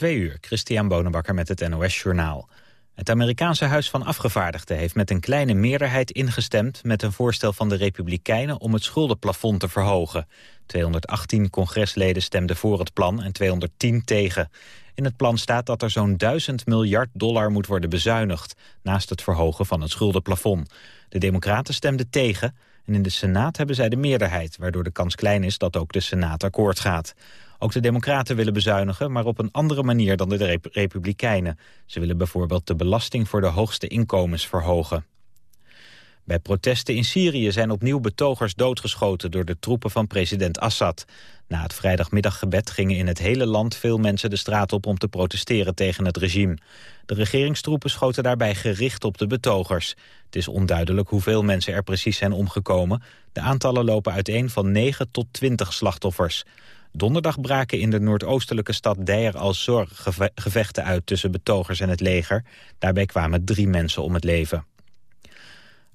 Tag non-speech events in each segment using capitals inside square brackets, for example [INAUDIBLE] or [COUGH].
Twee uur, Christian Bonenbakker met het NOS Journaal. Het Amerikaanse Huis van Afgevaardigden heeft met een kleine meerderheid ingestemd... met een voorstel van de Republikeinen om het schuldenplafond te verhogen. 218 congresleden stemden voor het plan en 210 tegen. In het plan staat dat er zo'n 1000 miljard dollar moet worden bezuinigd... naast het verhogen van het schuldenplafond. De Democraten stemden tegen en in de Senaat hebben zij de meerderheid... waardoor de kans klein is dat ook de Senaat akkoord gaat. Ook de Democraten willen bezuinigen, maar op een andere manier dan de Republikeinen. Ze willen bijvoorbeeld de belasting voor de hoogste inkomens verhogen. Bij protesten in Syrië zijn opnieuw betogers doodgeschoten door de troepen van president Assad. Na het vrijdagmiddaggebed gingen in het hele land veel mensen de straat op om te protesteren tegen het regime. De regeringstroepen schoten daarbij gericht op de betogers. Het is onduidelijk hoeveel mensen er precies zijn omgekomen. De aantallen lopen uiteen van 9 tot 20 slachtoffers. Donderdag braken in de noordoostelijke stad Deir al-Zor gevechten uit tussen betogers en het leger. Daarbij kwamen drie mensen om het leven.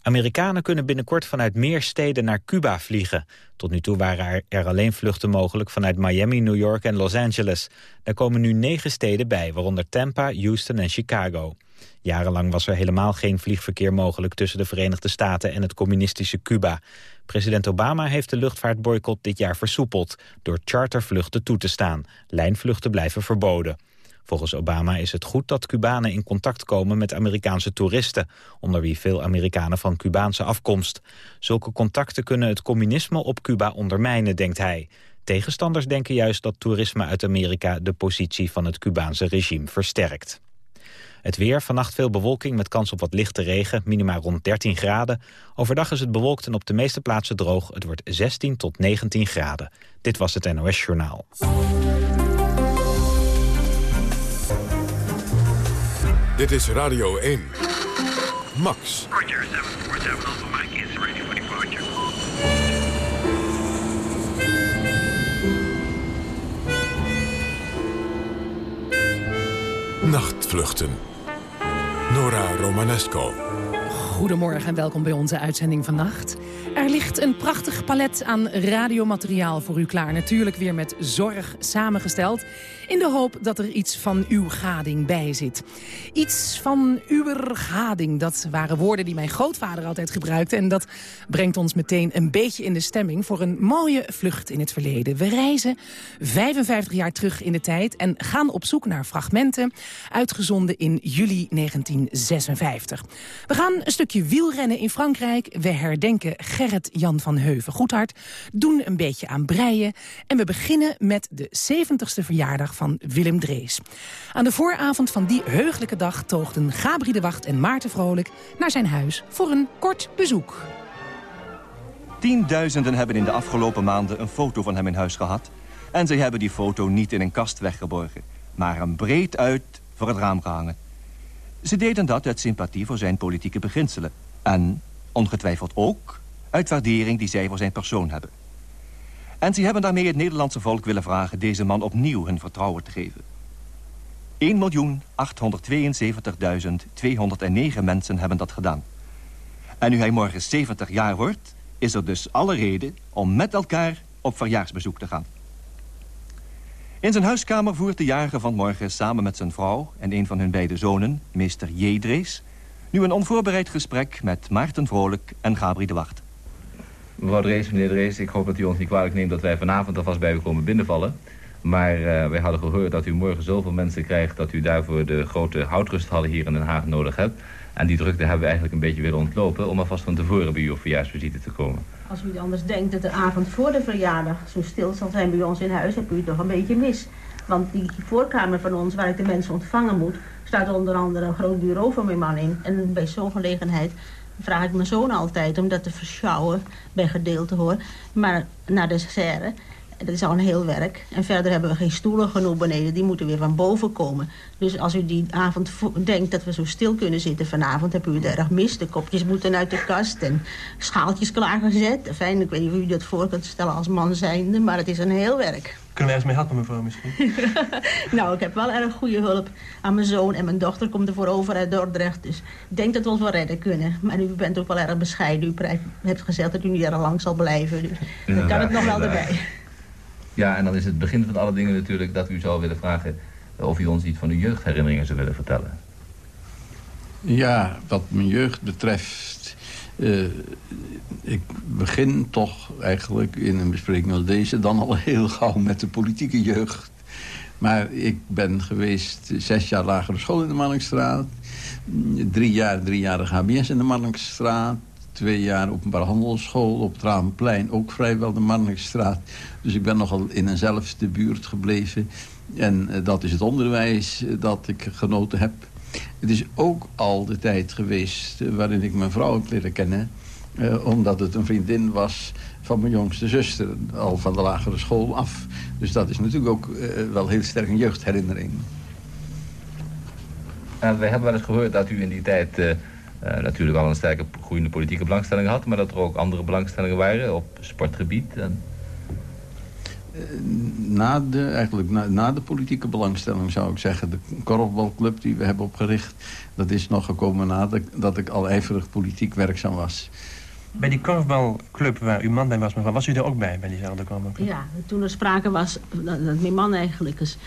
Amerikanen kunnen binnenkort vanuit meer steden naar Cuba vliegen. Tot nu toe waren er alleen vluchten mogelijk vanuit Miami, New York en Los Angeles. Er komen nu negen steden bij, waaronder Tampa, Houston en Chicago. Jarenlang was er helemaal geen vliegverkeer mogelijk tussen de Verenigde Staten en het communistische Cuba. President Obama heeft de luchtvaartboycott dit jaar versoepeld door chartervluchten toe te staan. Lijnvluchten blijven verboden. Volgens Obama is het goed dat Cubanen in contact komen met Amerikaanse toeristen, onder wie veel Amerikanen van Cubaanse afkomst. Zulke contacten kunnen het communisme op Cuba ondermijnen, denkt hij. Tegenstanders denken juist dat toerisme uit Amerika de positie van het Cubaanse regime versterkt. Het weer, vannacht veel bewolking met kans op wat lichte regen, minimaal rond 13 graden. Overdag is het bewolkt en op de meeste plaatsen droog. Het wordt 16 tot 19 graden. Dit was het NOS Journaal. Dit is Radio 1. Max. Roger, 747 Alpha Mike is ready for departure. Nachtvluchten. Nora Romanesco. Goedemorgen en welkom bij onze uitzending vannacht. Er ligt een prachtig palet aan radiomateriaal voor u klaar. Natuurlijk weer met zorg samengesteld. In de hoop dat er iets van uw gading bij zit. Iets van uw gading, dat waren woorden die mijn grootvader altijd gebruikte. En dat brengt ons meteen een beetje in de stemming voor een mooie vlucht in het verleden. We reizen 55 jaar terug in de tijd en gaan op zoek naar fragmenten... uitgezonden in juli 1956. We gaan een stukje wielrennen in Frankrijk. We herdenken Gerrit-Jan van Heuven-Goedhart. Doen een beetje aan breien. En we beginnen met de 70ste verjaardag van Willem Drees. Aan de vooravond van die heugelijke dag toogden Gabri de Wacht en Maarten Vrolijk naar zijn huis voor een kort bezoek. Tienduizenden hebben in de afgelopen maanden een foto van hem in huis gehad. En zij hebben die foto niet in een kast weggeborgen, maar hem breed uit voor het raam gehangen. Ze deden dat uit sympathie voor zijn politieke beginselen. En, ongetwijfeld ook, uit waardering die zij voor zijn persoon hebben. En ze hebben daarmee het Nederlandse volk willen vragen... deze man opnieuw hun vertrouwen te geven. 1.872.209 mensen hebben dat gedaan. En nu hij morgen 70 jaar wordt... is er dus alle reden om met elkaar op verjaarsbezoek te gaan. In zijn huiskamer voert de jarige van morgen samen met zijn vrouw... en een van hun beide zonen, meester. Drees... nu een onvoorbereid gesprek met Maarten Vrolijk en Gabri de Wacht. Mevrouw Drees, meneer Drees, ik hoop dat u ons niet kwalijk neemt... dat wij vanavond alvast bij u komen binnenvallen. Maar uh, wij hadden gehoord dat u morgen zoveel mensen krijgt... dat u daarvoor de grote houtrusthallen hier in Den Haag nodig hebt. En die drukte hebben we eigenlijk een beetje willen ontlopen... om alvast van tevoren bij u op verjaarsvisite te komen. Als u anders denkt dat de avond voor de verjaardag zo stil zal zijn bij ons in huis... heb u het toch een beetje mis. Want die voorkamer van ons, waar ik de mensen ontvangen moet... staat onder andere een groot bureau voor mijn man in. En bij zo'n gelegenheid vraag ik mijn zoon altijd om dat te verschouwen bij gedeelte hoor. Maar naar de serre. Dat is al een heel werk. En verder hebben we geen stoelen genoeg beneden. Die moeten weer van boven komen. Dus als u die avond denkt dat we zo stil kunnen zitten vanavond... heb u het erg mis. De kopjes moeten uit de kast en schaaltjes klaargezet. Fijn, ik weet niet of u dat voor kunt stellen als man zijnde... maar het is een heel werk. Kunnen we ergens mee helpen, mevrouw, misschien? [LAUGHS] nou, ik heb wel erg goede hulp aan mijn zoon. En mijn dochter komt er voor over uit Dordrecht. Dus ik denk dat we ons wel redden kunnen. Maar u bent ook wel erg bescheiden. U hebt gezegd dat u niet erg lang zal blijven. Dus dan kan het nog wel erbij. Ja, en dan is het begin van alle dingen natuurlijk dat u zou willen vragen... of u ons iets van uw jeugdherinneringen zou willen vertellen. Ja, wat mijn jeugd betreft... Uh, ik begin toch eigenlijk in een bespreking als deze... dan al heel gauw met de politieke jeugd. Maar ik ben geweest zes jaar lagere school in de Marnixstraat. Drie jaar driejarige HBS in de Marnixstraat. Twee jaar openbaar handelsschool op het Raamplein. Ook vrijwel de Marnixstraat. Dus ik ben nogal in eenzelfde buurt gebleven. En uh, dat is het onderwijs dat ik genoten heb. Het is ook al de tijd geweest uh, waarin ik mijn vrouw heb leren kennen. omdat het een vriendin was van mijn jongste zuster. Al van de lagere school af. Dus dat is natuurlijk ook wel heel sterk een jeugdherinnering. En we hebben wel eens gehoord dat u in die tijd... natuurlijk al een sterke groeiende politieke belangstelling had... maar dat er ook andere belangstellingen waren op sportgebied... En na de, eigenlijk na, na, de politieke belangstelling zou ik zeggen... de korfbalclub die we hebben opgericht... dat is nog gekomen nadat dat ik al ijverig politiek werkzaam was. Bij die korfbalclub waar uw man bij was, mevrouw, was u er ook bij, bij diezelfde korfbalclub? Ja, toen er sprake was dat mijn man eigenlijk eens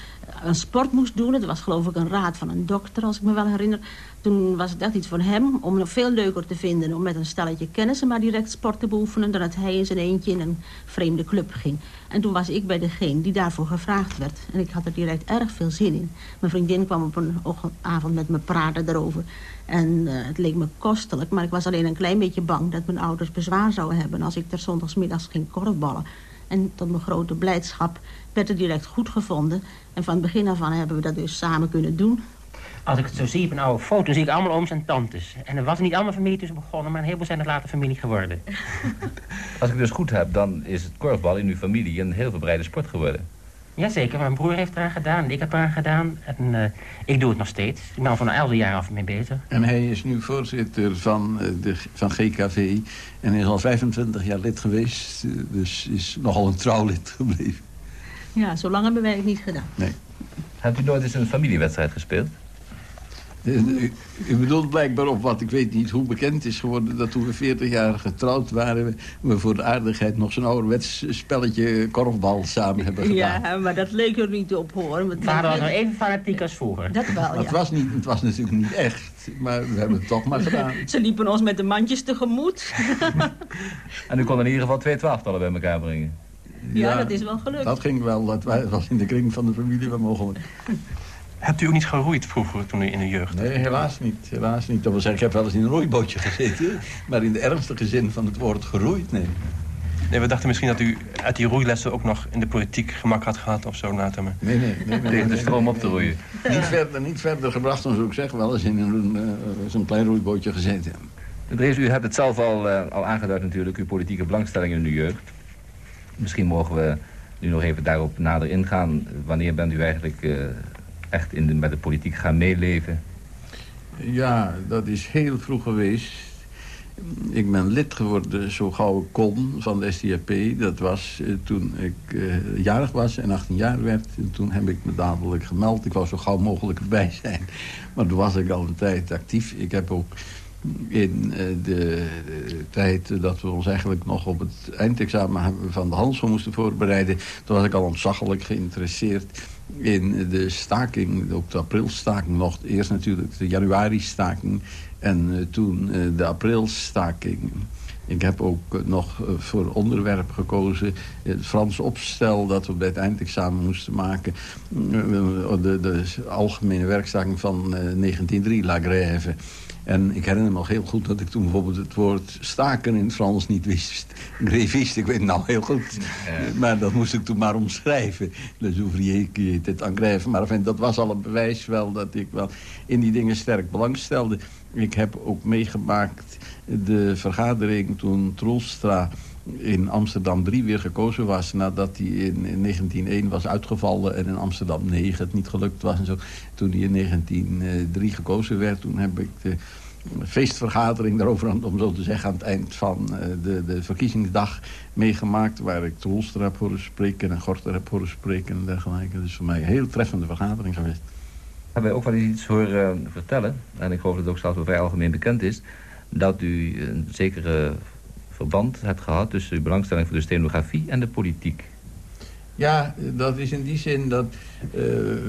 een sport moest doen. Het was geloof ik een raad van een dokter, als ik me wel herinner. Toen was het echt iets voor hem om het veel leuker te vinden... om met een stelletje kennissen maar direct sport te beoefenen... dan dat hij in zijn eentje in een vreemde club ging. En toen was ik bij degene die daarvoor gevraagd werd. En ik had er direct erg veel zin in. Mijn vriendin kwam op een avond met me praten erover. En uh, het leek me kostelijk, maar ik was alleen een klein beetje bang... dat mijn ouders bezwaar zouden hebben als ik er zondagsmiddags ging korfballen. En tot mijn grote blijdschap werd het direct goed gevonden. En van het begin af aan hebben we dat dus samen kunnen doen. Als ik het zo zie op een oude foto, zie ik allemaal ooms en tantes. En er was niet allemaal familie tussen begonnen, maar een heleboel zijn er later familie geworden. [LAUGHS] Als ik dus goed heb, dan is het korfbal in uw familie een heel verbreide sport geworden. Jazeker, mijn broer heeft eraan gedaan, ik heb eraan gedaan. En uh, ik doe het nog steeds. Ik ben al van een elf jaar af mee bezig. En hij is nu voorzitter van, de, van GKV en is al 25 jaar lid geweest. Dus is nogal een trouwlid [LAUGHS] gebleven. Ja, zo lang hebben wij het niet gedaan. Nee. Hebt u nooit eens een familiewedstrijd gespeeld? U, u bedoelt blijkbaar op wat ik weet niet hoe bekend is geworden... dat toen we 40 jaar getrouwd waren... we voor de aardigheid nog zo'n ouderwets spelletje korfbal samen hebben gedaan. Ja, maar dat leek er niet op, hoor. Maar waren we nog even fanatiek als vroeger. Dat wel, ja. Het was, niet, het was natuurlijk niet echt, maar we hebben het toch maar gedaan. [LAUGHS] Ze liepen ons met de mandjes tegemoet. [LAUGHS] en u kon in ieder geval twee twaalftallen bij elkaar brengen. Ja, ja, dat is wel gelukt. Dat ging wel, dat was in de kring van de familie wel mogelijk. Hebt u ook niet geroeid vroeger toen u in de jeugd? Nee, helaas niet. Helaas niet. Dat wil zeggen, ik heb wel eens in een roeibootje gezeten. Maar in de ernstige zin van het woord geroeid, nee. Nee, we dachten misschien dat u uit die roeilessen ook nog in de politiek gemak had gehad of zo te me. Nee, nee. nee, nee Tegen de stroom op te roeien. Niet, verder, niet verder gebracht dan zou ik zeggen. Wel eens in een, uh, zo'n klein roeibootje gezeten. Drees, u hebt het zelf al, uh, al aangeduid natuurlijk, uw politieke belangstelling in uw jeugd. Misschien mogen we nu nog even daarop nader ingaan. Wanneer bent u eigenlijk uh, echt in de, met de politiek gaan meeleven? Ja, dat is heel vroeg geweest. Ik ben lid geworden zo gauw ik kon van de SDAP. Dat was uh, toen ik uh, jarig was en 18 jaar werd. En toen heb ik me dadelijk gemeld. Ik wou zo gauw mogelijk [LAUGHS] erbij zijn. Maar toen was ik al een tijd actief. Ik heb ook in uh, de, tijd dat we ons eigenlijk nog op het eindexamen van de handschoen moesten voorbereiden... toen was ik al ontzaglijk geïnteresseerd in de staking, ook de aprilstaking nog. Eerst natuurlijk de januari-staking en uh, toen uh, de aprilstaking. Ik heb ook nog uh, voor onderwerp gekozen... het Frans opstel dat we bij het eindexamen moesten maken. de, de algemene werkstaking van 1903, La Grève. En ik herinner me nog heel goed dat ik toen bijvoorbeeld het woord staken in het Frans niet wist. [LAUGHS] Greviste, ik weet het nou heel goed. Ja. Maar dat moest ik toen maar omschrijven. Les ouvriers qui étaient en grève. Maar dat was al een bewijs wel dat ik wel in die dingen sterk belang stelde. Ik heb ook meegemaakt de vergadering toen Troelstra in Amsterdam 3 weer gekozen was... nadat hij in, in 1901 was uitgevallen en in Amsterdam 9 het niet gelukt was. En zo. Toen hij in 1903 gekozen werd, toen heb ik de feestvergadering daarover, om zo te zeggen... aan het eind van de, de verkiezingsdag meegemaakt... waar ik Troelstra heb horen spreken en Gorter heb horen spreken en dergelijke. Dus voor mij een heel treffende vergadering geweest. Hebben we ook wel iets horen vertellen... en ik geloof dat het ook zelfs wel vrij algemeen bekend is... dat u een zekere verband hebt gehad tussen uw belangstelling voor de stenografie en de politiek. Ja, dat is in die zin dat uh,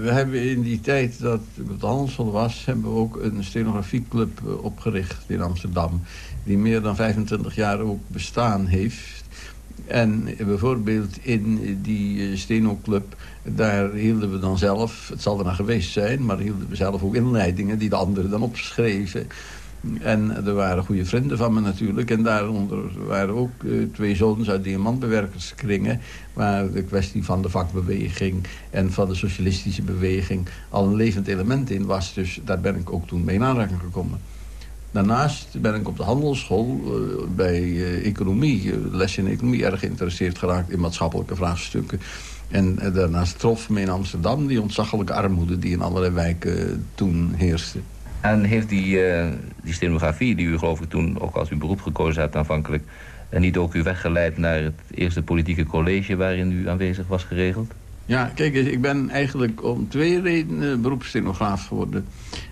we hebben in die tijd dat het Hansel was... hebben we ook een stenografieclub eh, opgericht in Amsterdam... die meer dan 25 jaar ook bestaan heeft. En bijvoorbeeld in die stenoclub, daar hielden we dan zelf... het zal er nou geweest zijn, maar hielden we zelf ook inleidingen... die de anderen dan opschreven... En er waren goede vrienden van me natuurlijk. En daaronder waren ook uh, twee zoons uit diamantbewerkerskringen... waar de kwestie van de vakbeweging en van de socialistische beweging... al een levend element in was. Dus daar ben ik ook toen mee in aanraking gekomen. Daarnaast ben ik op de handelsschool uh, bij uh, economie, les in economie... erg geïnteresseerd geraakt in maatschappelijke vraagstukken. En daarnaast trof me in Amsterdam die ontzaglijke armoede... die in allerlei wijken toen heerste. En heeft die, uh, die stenografie, die u geloof ik toen ook als uw beroep gekozen hebt aanvankelijk... en niet ook u weggeleid naar het eerste politieke college waarin u aanwezig was geregeld? Ja, kijk eens, ik ben eigenlijk om twee redenen beroepsstenograaf geworden.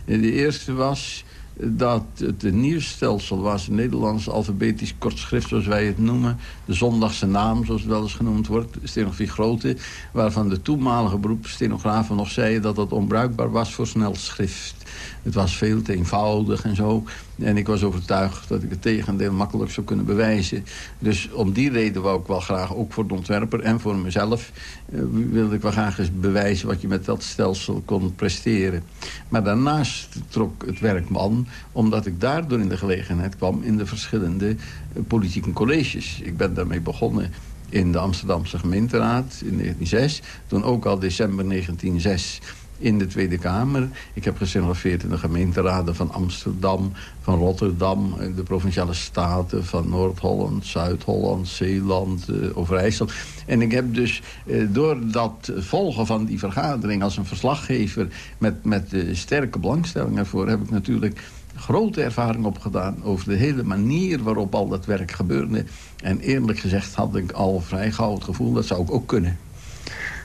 De eerste was dat het een nieuw stelsel was, een Nederlands alfabetisch kortschrift zoals wij het noemen. De zondagse naam, zoals het wel eens genoemd wordt, stenografie grote. Waarvan de toenmalige beroepsstenografen nog zeiden dat dat onbruikbaar was voor snelschrift. Het was veel te eenvoudig en zo. En ik was overtuigd dat ik het tegendeel makkelijk zou kunnen bewijzen. Dus om die reden wou ik wel graag, ook voor de ontwerper en voor mezelf... Eh, wilde ik wel graag eens bewijzen wat je met dat stelsel kon presteren. Maar daarnaast trok het werk me aan... omdat ik daardoor in de gelegenheid kwam in de verschillende eh, politieke colleges. Ik ben daarmee begonnen in de Amsterdamse gemeenteraad in 1906. Toen ook al december 1906 in de Tweede Kamer. Ik heb gecentrafeerd in de gemeenteraden van Amsterdam, van Rotterdam... de Provinciale Staten van Noord-Holland, Zuid-Holland, Zeeland, uh, Overijssel. En ik heb dus uh, door dat volgen van die vergadering als een verslaggever... met, met uh, sterke belangstelling ervoor heb ik natuurlijk grote ervaring opgedaan... over de hele manier waarop al dat werk gebeurde. En eerlijk gezegd had ik al vrij gauw het gevoel... dat zou ik ook kunnen.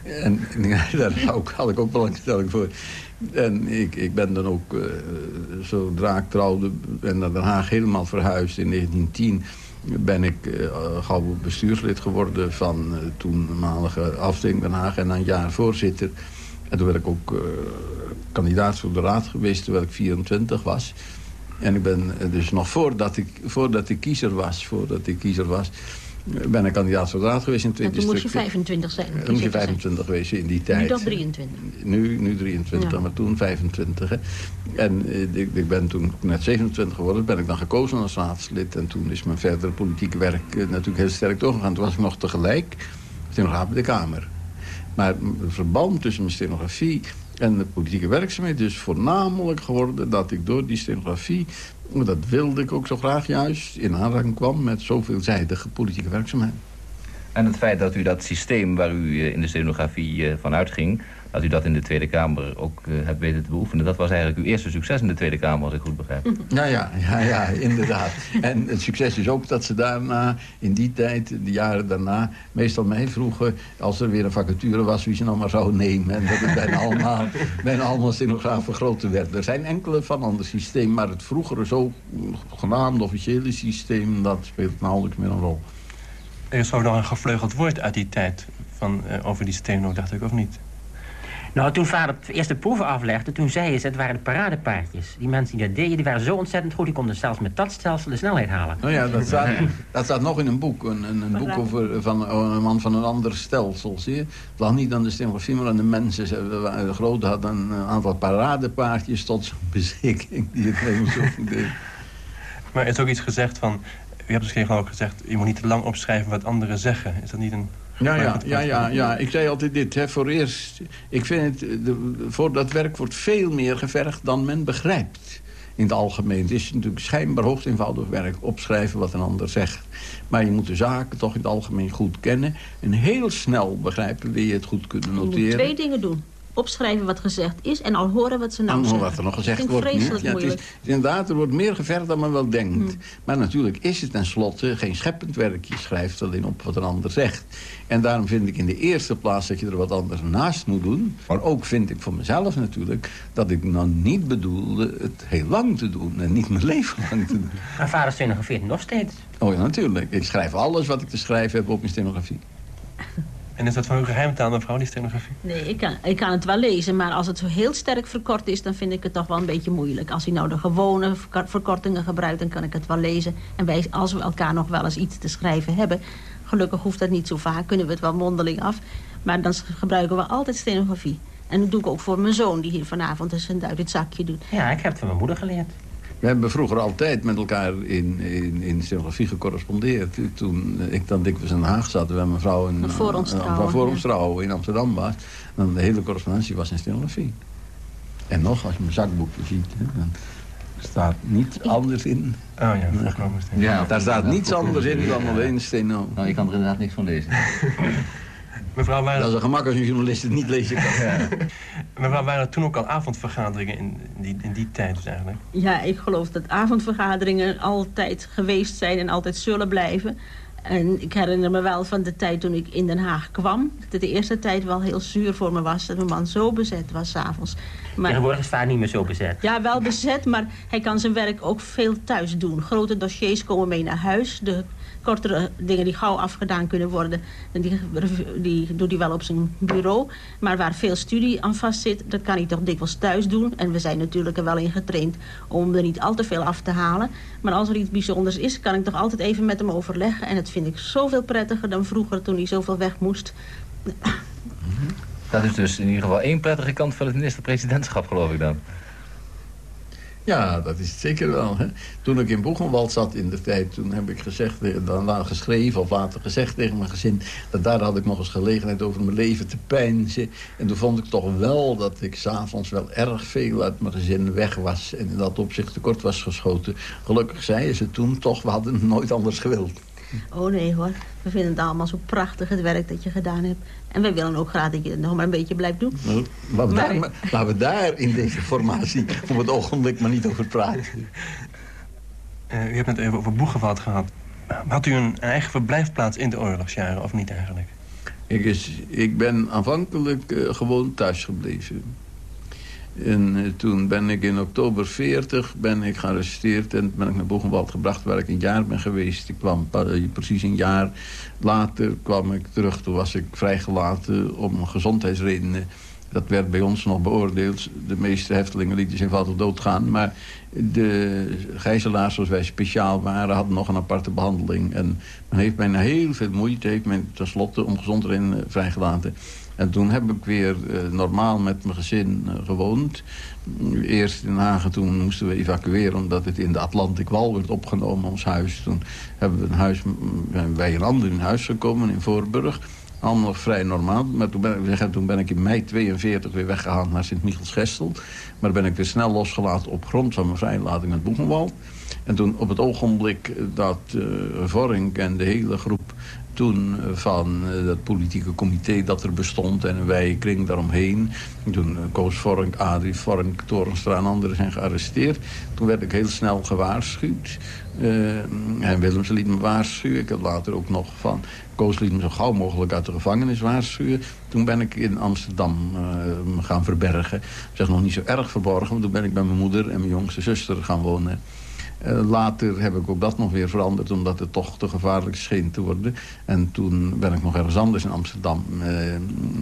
En, [LAUGHS] daar had ik ook belangstelling voor. En ik, ik ben dan ook, uh, zodra ik trouwde en naar Den Haag helemaal verhuisd in 1910... ben ik uh, bestuurslid geworden van uh, toenmalige afdeling Den Haag... en een jaar voorzitter. En toen werd ik ook kandidaat voor de raad geweest terwijl ik 24 was. En ik ben dus nog voordat ik, voordat ik kiezer was... voordat ik kiezer was ben ik kandidaat voor de raad geweest in twee en toen moest je 25 zijn. Toen moest je 25 geweest in die tijd. Nu toch 23? Nu, nu 23, ja. maar toen 25. Hè. En eh, ik, ik, ben toen net 27 geworden, ben ik dan gekozen als raadslid. En toen is mijn verdere politieke werk eh, natuurlijk heel sterk doorgegaan. Toen was ik nog tegelijk stenograaf bij de Kamer. Maar het verband tussen mijn stenografie en de politieke werkzaamheid is voornamelijk geworden... dat ik door die stenografie dat wilde ik ook zo graag juist in aanraking kwam met zoveelzijdige politieke werkzaamheid. En het feit dat u dat systeem waar u eh, in de stenografie eh, van uitging... dat u dat in de Tweede Kamer ook uh, hebt weten te beoefenen... dat was eigenlijk uw eerste succes in de Tweede Kamer, als ik goed begrijp. [LAUGHS] Ja, ja, ja, ja inderdaad. en het succes is ook dat ze daarna, in die tijd, de jaren daarna... meestal mij vroegen, als er weer een vacature was... wie ze nou maar zou nemen. En dat het bijna [LAUGHS] allemaal, bijna allemaal stenografen groter werd. Er zijn enkele van ander systeem... maar het vroegere zo genaamde officiële systeem... dat speelt nauwelijks meer een rol. Er is ook nog een gevleugeld woord uit die tijd van, uh, over die steno, dacht ik, of niet? Nou, toen vader het eerste proeven aflegde, toen zei ze... het waren de paradepaardjes. Die mensen die dat deden, die waren zo ontzettend goed... die konden zelfs met dat stelsel de snelheid halen. Nou ja, dat staat, dat staat nog in een boek. Een, een, een boek over van een man van een ander stelsel, zie je? Het lag niet aan de stenografie, maar aan de mensen. De grote had een aantal paradepaardjes tot zijn beschikking... die het [LAUGHS] helemaal zo goed deed. Maar er is ook iets gezegd van... U hebt misschien ook gezegd, je moet niet te lang opschrijven wat anderen zeggen. Is dat niet een... Ja, ja, ja, ja, ja. Ik zei altijd dit. Hè. Voor eerst, ik vind het, de, voor dat werk wordt veel meer gevergd dan men begrijpt. In het algemeen. Het is natuurlijk schijnbaar hoogst eenvoudig werk. Opschrijven wat een ander zegt. Maar je moet de zaken toch in het algemeen goed kennen. En heel snel begrijpen wil je het goed kunnen noteren. Je moet twee dingen doen opschrijven wat gezegd is en al horen wat ze nou en zeggen. wat er nog gezegd wordt. Ja, het is, inderdaad, er wordt meer gevergd dan men wel denkt. Hmm. Maar natuurlijk is het tenslotte geen scheppend werk. Je schrijft alleen op wat een ander zegt. En daarom vind ik in de eerste plaats dat je er wat anders naast moet doen. Maar ook vind ik voor mezelf natuurlijk... dat ik nou niet bedoelde het heel lang te doen. En niet mijn [LAUGHS] leven lang te doen. Maar vader stenografeert nog steeds. Oh ja, natuurlijk. Ik schrijf alles wat ik te schrijven heb op mijn stenografie. En is dat van uw geheimtaal, mevrouw, die stenografie? Nee, ik kan, ik kan het wel lezen, maar als het zo heel sterk verkort is... dan vind ik het toch wel een beetje moeilijk. Als hij nou de gewone verk- verkortingen gebruikt, dan kan ik het wel lezen. En wij, als we elkaar nog wel eens iets te schrijven hebben... gelukkig hoeft dat niet zo vaak, kunnen we het wel mondeling af... maar dan gebruiken we altijd stenografie. En dat doe ik ook voor mijn zoon, die hier vanavond eens een duit het zakje doet. Ja, ik heb het van mijn moeder geleerd. We hebben vroeger altijd met elkaar in, in, in stenografie gecorrespondeerd. Toen ik dan dikwijls in Den Haag zat, waar mijn vrouw in, Voor ons trouwen, ja. in Amsterdam was. Dan de hele correspondentie was in stenografie. En nog, als je mijn zakboekje ziet, hè, dan staat niets anders in. Oh ja, voorkomen. Ja, Daar staat niets anders in dan alleen steno. Nou, je kan er inderdaad niks van lezen. [LAUGHS] Mevrouw, waren, Dat is een gemak als een journalist het niet lezen kan. [LAUGHS] mevrouw, waren er toen ook al avondvergaderingen in die, in die tijd dus eigenlijk? Ja, ik geloof dat avondvergaderingen altijd geweest zijn en altijd zullen blijven. En ik herinner me wel van de tijd toen ik in Den Haag kwam... dat het de eerste tijd wel heel zuur voor me was... dat mijn man zo bezet was s'avonds. Maar Tegenwoordig is het vaak niet meer zo bezet. ja, wel bezet, maar hij kan zijn werk ook veel thuis doen. Grote dossiers komen mee naar huis. De kortere dingen die gauw afgedaan kunnen worden... die, die doet hij wel op zijn bureau. Maar waar veel studie aan vast zit, dat kan hij toch dikwijls thuis doen. En we zijn natuurlijk er wel in getraind om er niet al te veel af te halen. Maar als er iets bijzonders is, kan ik toch altijd even met hem overleggen. En dat vind ik zoveel prettiger dan vroeger toen hij zoveel weg moest. Dat is dus in ieder geval één prettige kant van het minister-presidentschap, geloof ik dan. Ja, dat is het zeker wel. Hè. Toen ik in Boegenwald zat in de tijd, toen heb ik gezegd, eh, dan geschreven of later gezegd tegen mijn gezin, dat daar had ik nog eens gelegenheid over mijn leven te peinzen. En toen vond ik toch wel dat ik s'avonds wel erg veel uit mijn gezin weg was en in dat opzicht tekort was geschoten. Gelukkig zeiden ze toen toch, we hadden het nooit anders gewild. Oh nee hoor, we vinden het allemaal zo prachtig het werk dat je gedaan hebt. En wij willen ook graag dat je het nog maar een beetje blijft doen. Nou, Laten we, Maar- daar, maar- laten we daar in deze formatie op het ogenblik maar niet over praten. Eh, u hebt het even over Boegewald gehad. Had u een eigen verblijfplaats in de oorlogsjaren of niet eigenlijk? Ik, is, ik ben aanvankelijk eh, gewoon thuis gebleven. En eh, toen ben ik in oktober 40 ben ik gearresteerd en ben ik naar Boegenwald gebracht waar ik een jaar ben geweest. Ik kwam eh, precies een jaar later kwam ik terug. Toen was ik vrijgelaten om gezondheidsredenen. Dat werd bij ons nog beoordeeld. De meeste heftelingen lieten zich eenvoudig doodgaan. Maar de gijzelaars, zoals wij speciaal waren, hadden nog een aparte behandeling. En men heeft mij na heel veel moeite, heeft men tenslotte om gezond erin eh, vrijgelaten. En toen heb ik weer eh, normaal met mijn gezin eh, gewoond. Eerst in Haag, toen moesten we evacueren... omdat het in de Atlantic Wal werd opgenomen, ons huis. Toen hebben we een huis, zijn wij een ander in huis gekomen in Voorburg. Allemaal nog vrij normaal. Maar toen ben, ik, toen ben ik in mei 42 weer weggehaald naar Sint-Michels-Gestel. Maar ben ik weer snel losgelaten op grond van mijn vrijlating met Boegenwald. En toen op het ogenblik dat uh, Vorink en de hele groep van uh, dat politieke comité dat er bestond en een wijkring daaromheen. Toen uh, Koos Vorink, Adrie Vorink, Torenstra en anderen zijn gearresteerd. Toen werd ik heel snel gewaarschuwd. Uh, en Willemsen liet me waarschuwen. Ik heb later ook nog van... Koos liet me zo gauw mogelijk uit de gevangenis waarschuwen. Toen ben ik in Amsterdam gaan verbergen. Ik zeg nog niet zo erg verborgen, want toen ben ik bij mijn moeder en mijn jongste zuster gaan wonen. Uh, later heb ik ook dat nog weer veranderd, omdat het toch te gevaarlijk scheen te worden. En toen ben ik nog ergens anders in Amsterdam uh,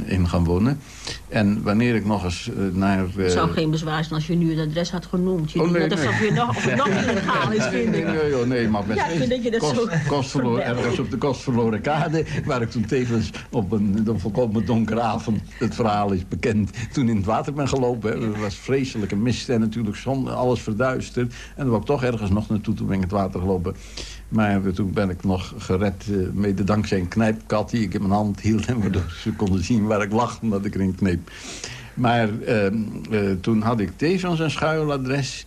in gaan wonen. En wanneer ik nog eens uh, naar... Het zou geen bezwaar zijn als je nu het adres had genoemd. Je oh, nee, net nee. of, je nog, of het [LAUGHS] nog illegaal is, vind ik. Nee, nee, maar best Ja, vind dat je dat kost, zo ergens op de kostverloren kade, waar ik toen tevens op een, een volkomen donkere avond, het verhaal is bekend, toen in het water ben gelopen. Hè. Er was vreselijke mist en natuurlijk zon, alles verduisterd. En dan ik toch ergens nog naartoe, toen ben ik het water gelopen. Maar toen ben ik nog gered, uh, mede dankzij een knijpkat die ik in mijn hand hield. [LAUGHS] En waardoor ze konden zien waar ik lag, omdat ik erin kneep. Maar uh, uh, toen had ik tevens een schuiladres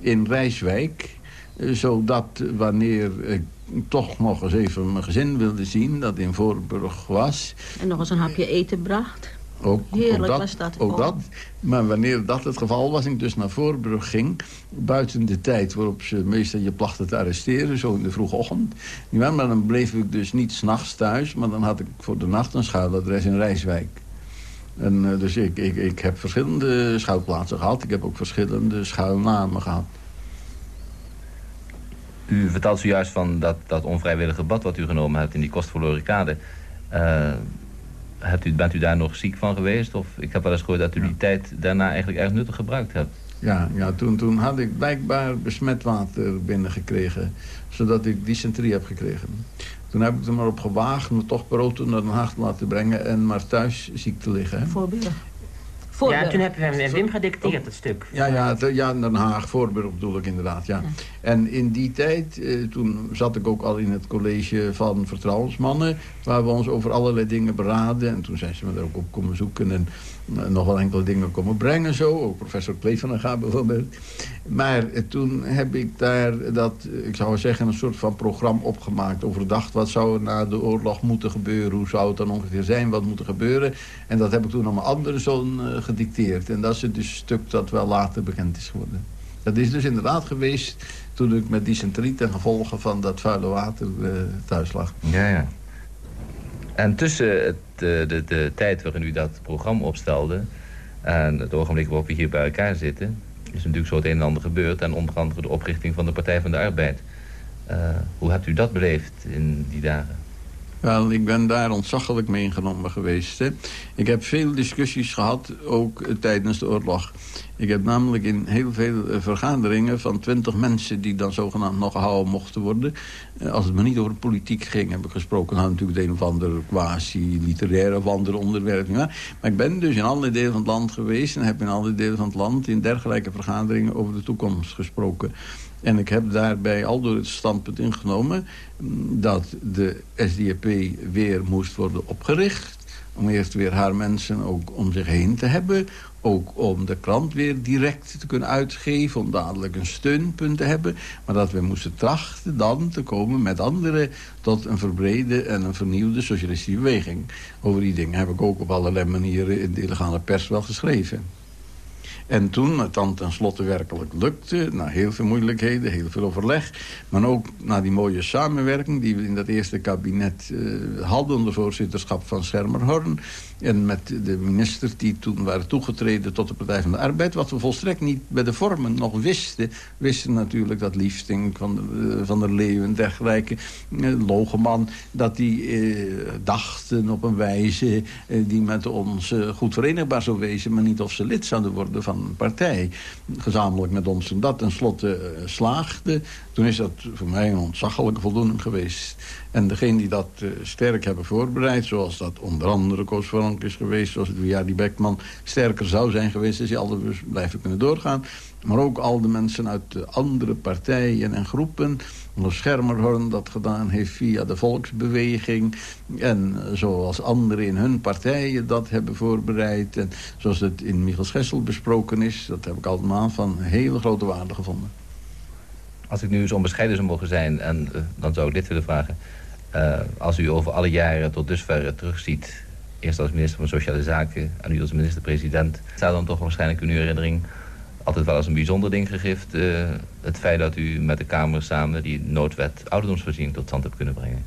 in Rijswijk. Uh, zodat wanneer ik toch nog eens even mijn gezin wilde zien, dat in Voorburg was. En nog eens een hapje eten bracht. Ook, Heerlijk ook dat, was dat. Ook Oh. dat. Maar wanneer dat het geval was, ik dus naar Voorburg ging... buiten de tijd waarop ze meestal je plachten te arresteren... zo in de vroege ochtend. Maar dan bleef ik dus niet s'nachts thuis... maar dan had ik voor de nacht een schuiladres in Rijswijk. En, uh, dus ik, ik, ik heb verschillende schuilplaatsen gehad. Ik heb ook verschillende schuilnamen gehad. U vertelt zojuist van dat, dat onvrijwillige bad wat u genomen hebt in die kostverloren kade. Uh, hebt u, bent u daar nog ziek van geweest? Of ik heb wel eens gehoord dat u die tijd daarna eigenlijk erg nuttig gebruikt hebt. Ja, ja toen, toen had ik blijkbaar besmet water binnengekregen. Zodat ik dysenterie heb gekregen. Toen heb ik er maar op gewaagd me toch per auto naar Den Haag te laten brengen... en maar thuis ziek te liggen. Ja, toen heb je Wim gedicteerd, het stuk. Ja, ja, te, ja Den Haag, Voorburg bedoel ik inderdaad, ja. En in die tijd, eh, toen zat ik ook al in het college van vertrouwensmannen... waar we ons over allerlei dingen beraden. En toen zijn ze me daar ook op komen zoeken en nog wel enkele dingen komen brengen zo. Ook professor Klevenega bijvoorbeeld. Maar eh, toen heb ik daar dat, eh, ik zou zeggen, een soort van programma opgemaakt. Overdacht, wat zou er na de oorlog moeten gebeuren? Hoe zou het dan ongeveer zijn? Wat moet er gebeuren? En dat heb ik toen aan mijn andere zoon eh, gedicteerd. En dat is dus stuk dat wel later bekend is geworden. Dat is dus inderdaad geweest toen ik met dysenterie ten gevolge van dat vuile water thuis lag. Ja, ja. En tussen het, de, de, de tijd waarin u dat programma opstelde... en het ogenblik waarop we hier bij elkaar zitten... is natuurlijk zo het een en ander gebeurd... en onder andere de oprichting van de Partij van de Arbeid. Uh, hoe hebt u dat beleefd in die dagen? Wel, ik ben daar ontzaglijk mee ingenomen geweest. Hè. Ik heb veel discussies gehad, ook uh, tijdens de oorlog. Ik heb namelijk in heel veel uh, vergaderingen van twintig mensen... die dan zogenaamd nog gehouden mochten worden... Uh, als het maar niet over politiek ging, heb ik gesproken. Nou, natuurlijk het een of ander quasi-literaire of andere onderwerp. Ja. Maar ik ben dus in alle delen van het land geweest... en heb in alle delen van het land in dergelijke vergaderingen... over de toekomst gesproken. En ik heb daarbij al door het standpunt ingenomen... dat de SDAP weer moest worden opgericht. Om eerst weer haar mensen ook om zich heen te hebben. Ook om de krant weer direct te kunnen uitgeven. Om dadelijk een steunpunt te hebben. Maar dat we moesten trachten dan te komen met anderen... tot een verbrede en een vernieuwde socialistische beweging. Over die dingen heb ik ook op allerlei manieren in de illegale pers wel geschreven. En toen het dan tenslotte werkelijk lukte, na heel veel moeilijkheden, heel veel overleg... maar ook na die mooie samenwerking die we in dat eerste kabinet uh, hadden... onder voorzitterschap van Schermerhorn... en met de ministers die toen waren toegetreden tot de Partij van de Arbeid... wat we volstrekt niet bij de vormen nog wisten. wisten natuurlijk dat Liefsting van, uh, van der Leeuwen en dergelijke... Uh, Logeman, dat die dachten op een wijze... die met ons goed verenigbaar zou wezen... maar niet of ze lid zouden worden van een partij. Gezamenlijk met ons en dat tenslotte slaagde. Toen is dat voor mij een ontzaglijke voldoening geweest. En degene die dat sterk hebben voorbereid... zoals dat onder andere Koos Is geweest... zoals het die Beckman sterker zou zijn geweest... is hij altijd blijven kunnen doorgaan. Maar ook al de mensen uit de andere partijen en groepen... Onder Schermerhorn dat gedaan heeft via de volksbeweging. En zoals anderen in hun partijen dat hebben voorbereid. En zoals het in Michel Schessel besproken is. Dat heb ik allemaal van hele grote waarde gevonden. Als ik nu zo onbescheiden zou mogen zijn, en uh, dan zou ik dit willen vragen. Uh, als u over alle jaren tot dusver terugziet... eerst als minister van Sociale Zaken en nu als minister-president... staat dan toch waarschijnlijk in uw herinnering altijd wel als een bijzonder ding gegrift... Uh, het feit dat u met de Kamer samen die noodwet ouderdomsvoorziening tot stand hebt kunnen brengen.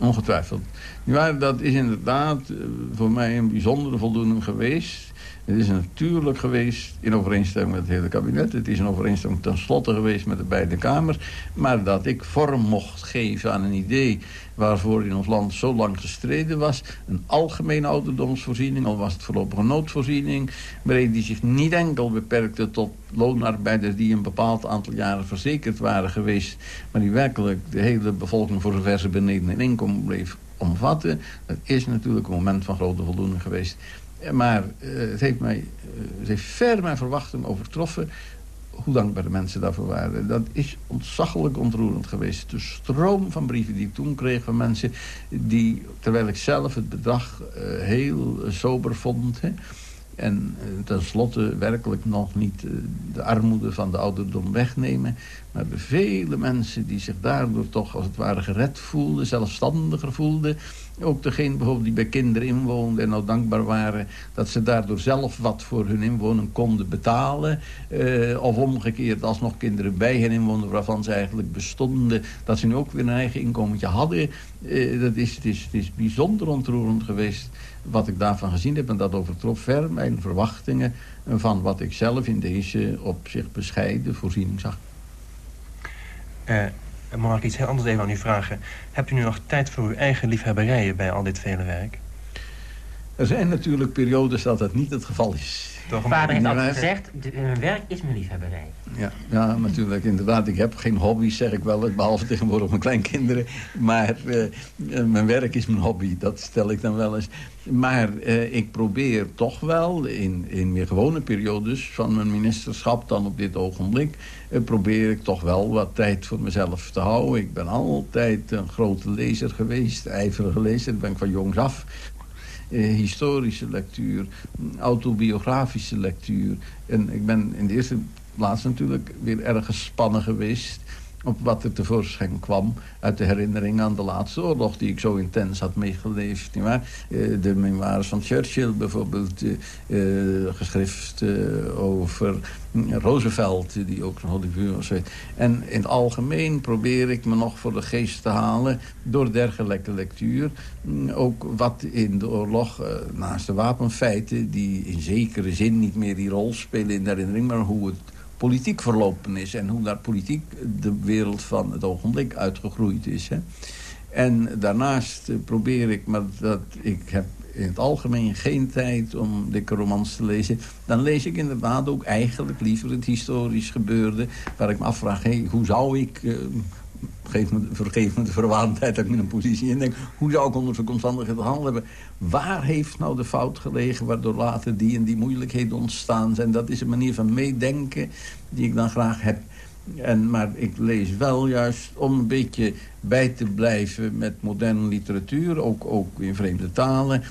Ongetwijfeld. Ja, dat is inderdaad voor mij een bijzondere voldoening geweest. Het is natuurlijk geweest in overeenstemming met het hele kabinet. Het is in overeenstemming tenslotte geweest met de beide kamers. Maar dat ik vorm mocht geven aan een idee waarvoor in ons land zo lang gestreden was. Een algemene ouderdomsvoorziening, al was het voorlopig een noodvoorziening. Maar die zich niet enkel beperkte tot loonarbeiders die een bepaald aantal jaren verzekerd waren geweest. Maar die werkelijk de hele bevolking voor zover ze beneden in inkomen bleef omvatten. Dat is natuurlijk een moment van grote voldoening geweest. Maar uh, het, heeft mij, uh, het heeft ver mijn verwachting overtroffen hoe dankbaar de mensen daarvoor waren. Dat is ontzaglijk ontroerend geweest. De stroom van brieven die ik toen kreeg van mensen... die, terwijl ik zelf het bedrag uh, heel sober vond... Hè, en uh, tenslotte werkelijk nog niet uh, de armoede van de ouderdom wegnemen. Maar de vele mensen die zich daardoor toch als het ware gered voelden, zelfstandiger voelden. Ook degene bijvoorbeeld die bij kinderen inwoonden en nou dankbaar waren... dat ze daardoor zelf wat voor hun inwoning konden betalen. Uh, of omgekeerd, als nog kinderen bij hen inwoonden waarvan ze eigenlijk bestonden... dat ze nu ook weer een eigen inkomentje hadden. Uh, dat is, het, is, het is bijzonder ontroerend geweest wat ik daarvan gezien heb. En dat overtrof ver mijn verwachtingen van wat ik zelf in deze op zich bescheiden voorziening zag. Uh, mag ik iets heel anders even aan u vragen? Hebt u nu nog tijd voor uw eigen liefhebberijen bij al dit vele werk? Er zijn natuurlijk periodes dat dat niet het geval is. Vader heeft altijd gezegd, mijn werk is mijn liefhebberij. Ja, ja, natuurlijk, inderdaad. Ik heb geen hobby's, zeg ik wel, behalve tegenwoordig mijn kleinkinderen. Maar uh, mijn werk is mijn hobby, dat stel ik dan wel eens. Maar uh, ik probeer toch wel, in, in meer gewone periodes van mijn ministerschap dan op dit ogenblik... Uh, probeer ik toch wel wat tijd voor mezelf te houden. Ik ben altijd een grote lezer geweest, ijverige lezer, dat ben ik van jongs af. Eh, historische lectuur, autobiografische lectuur. En ik ben in de eerste plaats natuurlijk weer erg gespannen geweest op wat er tevoorschijn kwam uit de herinnering aan de laatste oorlog... die ik zo intens had meegeleefd. Uh, de memoires van Churchill bijvoorbeeld, uh, geschrift over Roosevelt... die ook een Hollywood was. En in het algemeen probeer ik me nog voor de geest te halen... door dergelijke lectuur. Mm, ook wat in de oorlog, naast de wapenfeiten... die in zekere zin niet meer die rol spelen in de herinnering... maar hoe het politiek verlopen is. En hoe daar politiek de wereld van het ogenblik uitgegroeid is. Hè. En daarnaast probeer ik, maar dat ik heb in het algemeen geen tijd om dikke romans te lezen. Dan lees ik inderdaad ook eigenlijk liever het historisch gebeurde. Waar ik me afvraag, hey, hoe zou ik... Uh, geef me, vergeef me de verwaandheid dat ik in een positie in denk. Hoe zou ik onder zo'n omstandigheden hebben? Waar heeft nou de fout gelegen waardoor later die en die moeilijkheden ontstaan zijn? Dat is een manier van meedenken die ik dan graag heb. En, maar ik lees wel juist om een beetje bij te blijven met moderne literatuur. Ook, ook in vreemde talen.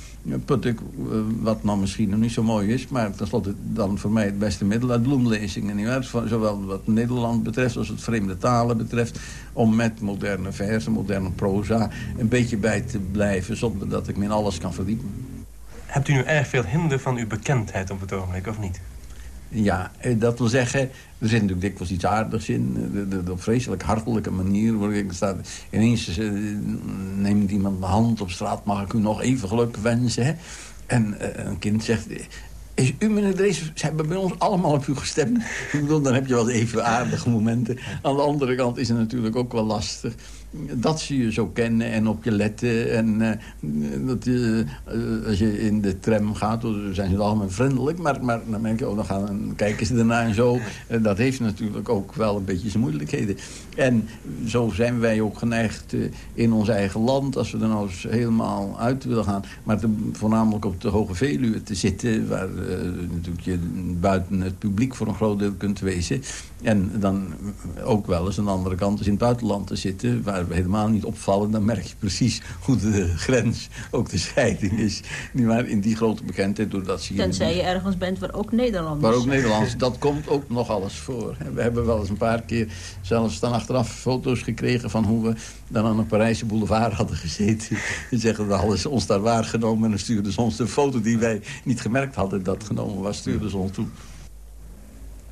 Put ik, eh, wat nou misschien nog niet zo mooi is... maar tenslotte dan voor mij het beste middel uit bloemlezingen. Zowel wat Nederland betreft als het vreemde talen betreft. Om met moderne versen, moderne proza... een beetje bij te blijven zonder dat ik me in alles kan verdiepen. Hebt u nu erg veel hinder van uw bekendheid op het ogenblik, of niet? Ja, eh, dat wil zeggen, er zit natuurlijk dikwijls iets aardigs in. De, op vreselijk hartelijke manier. Waar ik sta, ineens uh, neemt iemand mijn hand op straat, mag ik u nog even geluk wensen. Hè? En een kind zegt, is u, meneer Drees, ze hebben bij ons allemaal op u gestemd. Ik bedoel, dan heb je wel even aardige momenten. Aan de andere kant is het natuurlijk ook wel lastig dat ze je zo kennen en op je letten. En uh, dat, uh, als je in de tram gaat, dan zijn ze allemaal vriendelijk. Maar, maar dan denk je, oh, dan, gaan, kijken ze ernaar en zo. Uh, dat heeft natuurlijk ook wel een beetje zijn moeilijkheden. En zo zijn wij ook geneigd in ons eigen land... als we er nou eens helemaal uit willen gaan... maar te, voornamelijk op de Hoge Veluwe te zitten... waar natuurlijk je buiten het publiek voor een groot deel kunt wezen... En dan ook wel eens aan de andere kant, dus in het buitenland te zitten... waar we helemaal niet opvallen, dan merk je precies hoe de grens ook de scheiding is. Maar in die grote bekendheid, doordat ze... Tenzij je ergens bent waar ook Nederlanders... Waar ook Nederlands, dat komt ook nog alles voor. We hebben wel eens een paar keer zelfs dan achteraf foto's gekregen... van hoe we dan aan een Parijse boulevard hadden gezeten. [LAUGHS] En zeggen, we hadden ons daar waargenomen... en dan stuurden ze ons de foto die wij niet gemerkt hadden dat genomen was... stuurden ze ons toe.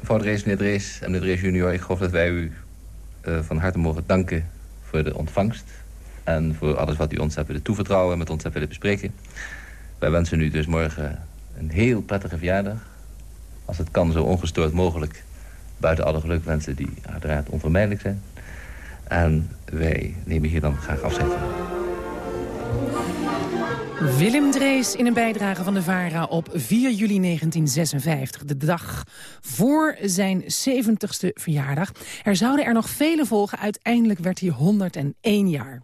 Mevrouw Drees, meneer Drees en meneer Drees junior... ik hoop dat wij u uh, van harte mogen danken voor de ontvangst... en voor alles wat u ons hebt willen toevertrouwen en met ons hebt willen bespreken. Wij wensen u dus morgen een heel prettige verjaardag. Als het kan, zo ongestoord mogelijk. Buiten alle gelukwensen die uiteraard onvermijdelijk zijn. En wij nemen hier dan graag afscheid van. Willem Drees in een bijdrage van de VARA op 4 juli 1956. De dag voor zijn 70ste verjaardag. Er zouden er nog vele volgen. Uiteindelijk werd hij 101 jaar.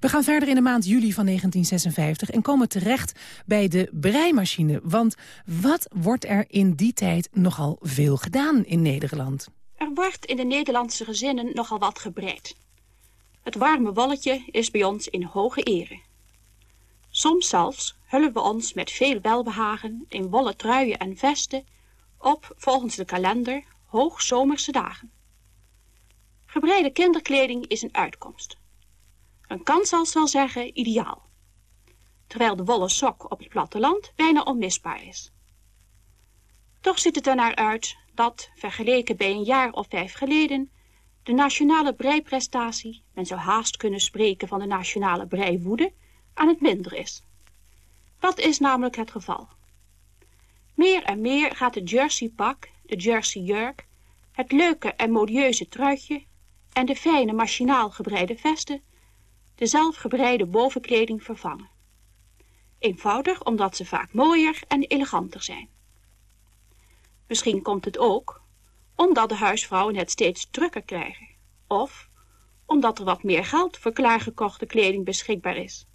We gaan verder in de maand juli van 1956 en komen terecht bij de breimachine. Want wat wordt er in die tijd nogal veel gedaan in Nederland? Er wordt in de Nederlandse gezinnen nogal wat gebreid. Het warme walletje is bij ons in hoge ere. Soms zelfs hullen we ons met veel welbehagen in wollen truien en vesten op, volgens de kalender, hoogzomerse dagen. Gebreide kinderkleding is een uitkomst. Een kan zelfs wel zeggen ideaal. Terwijl de wollen sok op het platteland bijna onmisbaar is. Toch ziet het er naar uit dat, vergeleken bij een jaar of vijf geleden, de nationale breiprestatie, men zou haast kunnen spreken van de nationale breiwoede, aan het minder is. Dat is namelijk het geval. Meer en meer gaat de jerseypak, de jersey jurk, het leuke en modieuze truitje en de fijne machinaal gebreide vesten de zelfgebreide bovenkleding vervangen. Eenvoudig omdat ze vaak mooier en eleganter zijn. Misschien komt het ook omdat de huisvrouwen het steeds drukker krijgen. Of omdat er wat meer geld voor klaargekochte kleding beschikbaar is.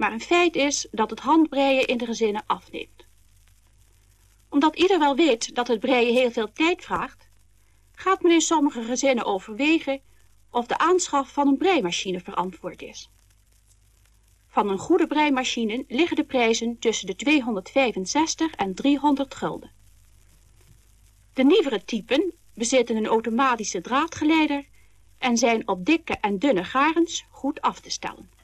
Maar een feit is dat het handbreien in de gezinnen afneemt. Omdat ieder wel weet dat het breien heel veel tijd vraagt, gaat men in sommige gezinnen overwegen of de aanschaf van een breimachine verantwoord is. Van een goede breimachine liggen de prijzen tussen de 265 en 300 gulden. De nieuwere typen bezitten een automatische draadgeleider en zijn op dikke en dunne garens goed af te stellen.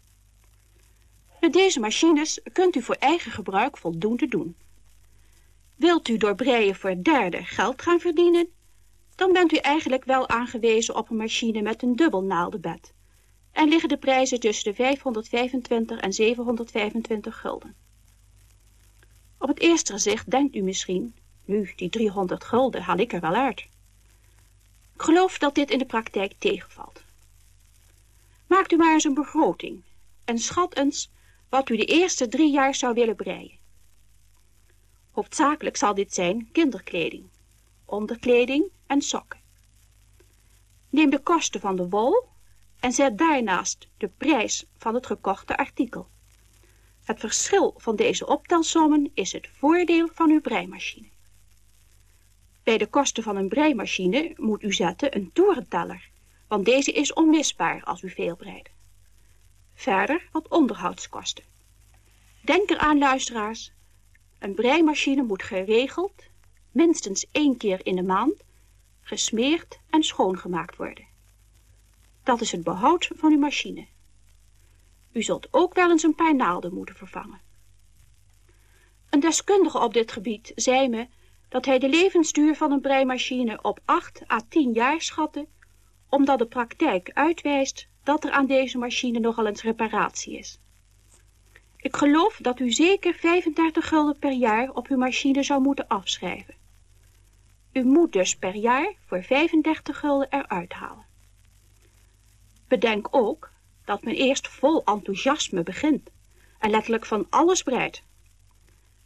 Met deze machines kunt u voor eigen gebruik voldoende doen. Wilt u door breien voor derde geld gaan verdienen, dan bent u eigenlijk wel aangewezen op een machine met een dubbel naaldenbed. En liggen de prijzen tussen de 525 en 725 gulden. Op het eerste gezicht denkt u misschien, nu, die 300 gulden haal ik er wel uit. Ik geloof dat dit in de praktijk tegenvalt. Maakt u maar eens een begroting en schat eens wat u de eerste drie jaar zou willen breien. Hoofdzakelijk zal dit zijn kinderkleding, onderkleding en sokken. Neem de kosten van de wol en zet daarnaast de prijs van het gekochte artikel. Het verschil van deze optelsommen is het voordeel van uw breimachine. Bij de kosten van een breimachine moet u zetten een toerenteller, want deze is onmisbaar als u veel breidt. Verder wat onderhoudskosten. Denk eraan, luisteraars, een breimachine moet geregeld, minstens één keer in de maand, gesmeerd en schoongemaakt worden. Dat is het behoud van uw machine. U zult ook wel eens een paar naalden moeten vervangen. Een deskundige op dit gebied zei me dat hij de levensduur van een breimachine op 8 à 10 jaar schatte, omdat de praktijk uitwijst dat er aan deze machine nogal eens reparatie is. Ik geloof dat u zeker 35 gulden per jaar op uw machine zou moeten afschrijven. U moet dus per jaar voor 35 gulden eruit halen. Bedenk ook dat men eerst vol enthousiasme begint en letterlijk van alles breidt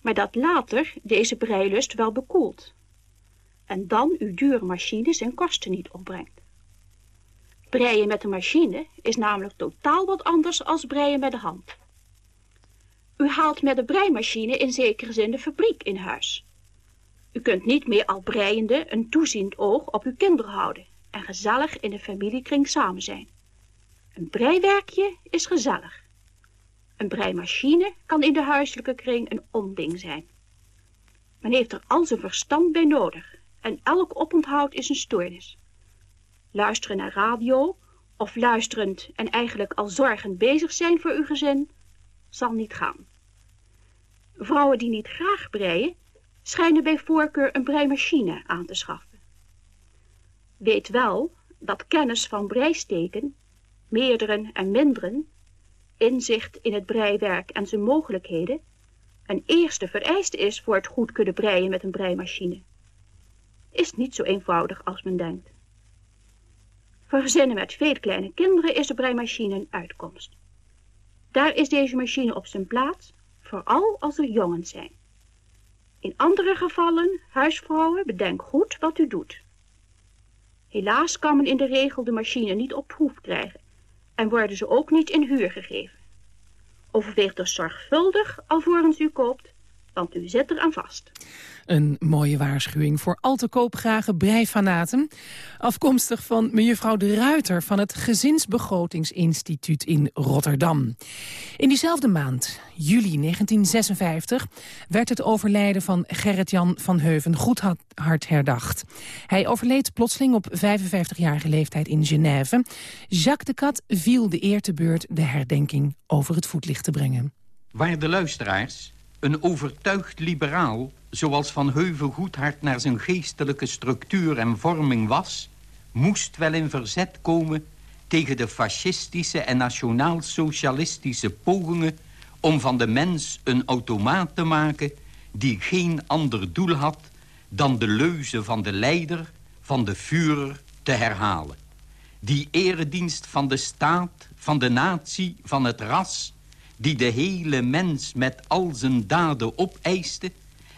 maar dat later deze breilust wel bekoelt. En dan uw dure machines en kosten niet opbrengt. Breien met een machine is namelijk totaal wat anders als breien met de hand. U haalt met de breimachine in zekere zin de fabriek in huis. U kunt niet meer al breiende een toeziend oog op uw kinderen houden en gezellig in de familiekring samen zijn. Een breiwerkje is gezellig. Een breimachine kan in de huiselijke kring een onding zijn. Men heeft er al zijn verstand bij nodig en elk oponthoud is een stoornis. Luisteren naar radio of luisterend en eigenlijk al zorgend bezig zijn voor uw gezin, zal niet gaan. Vrouwen die niet graag breien, schijnen bij voorkeur een breimachine aan te schaffen. Weet wel dat kennis van breisteken, meerderen en minderen, inzicht in het breiwerk en zijn mogelijkheden een eerste vereiste is voor het goed kunnen breien met een breimachine. Is niet zo eenvoudig als men denkt. Voor gezinnen met veel kleine kinderen is de breimachine een uitkomst. Daar is deze machine op zijn plaats, vooral als er jongens zijn. In andere gevallen, huisvrouwen, bedenk goed wat u doet. Helaas kan men in de regel de machine niet op proef krijgen en worden ze ook niet in huur gegeven. Overweeg dus zorgvuldig alvorens u koopt, want u zit er aan vast. Een mooie waarschuwing voor al te koopgrage breifanaten. Afkomstig van mevrouw De Ruiter van het Gezinsbegrotingsinstituut in Rotterdam. In diezelfde maand, juli 1956, werd het overlijden van Gerrit-Jan van Heuven Goedhart herdacht. Hij overleed plotseling op 55-jarige leeftijd in Genève. Jacques de Cat viel de eer te beurt de herdenking over het voetlicht te brengen. Waarde luisteraars, een overtuigd liberaal zoals Van Heuvel Goedhart naar zijn geestelijke structuur en vorming was... moest wel in verzet komen tegen de fascistische en nationaal-socialistische pogingen... om van de mens een automaat te maken die geen ander doel had... dan de leuze van de leider, van de Führer, te herhalen. Die eredienst van de staat, van de natie, van het ras die de hele mens met al zijn daden opeiste...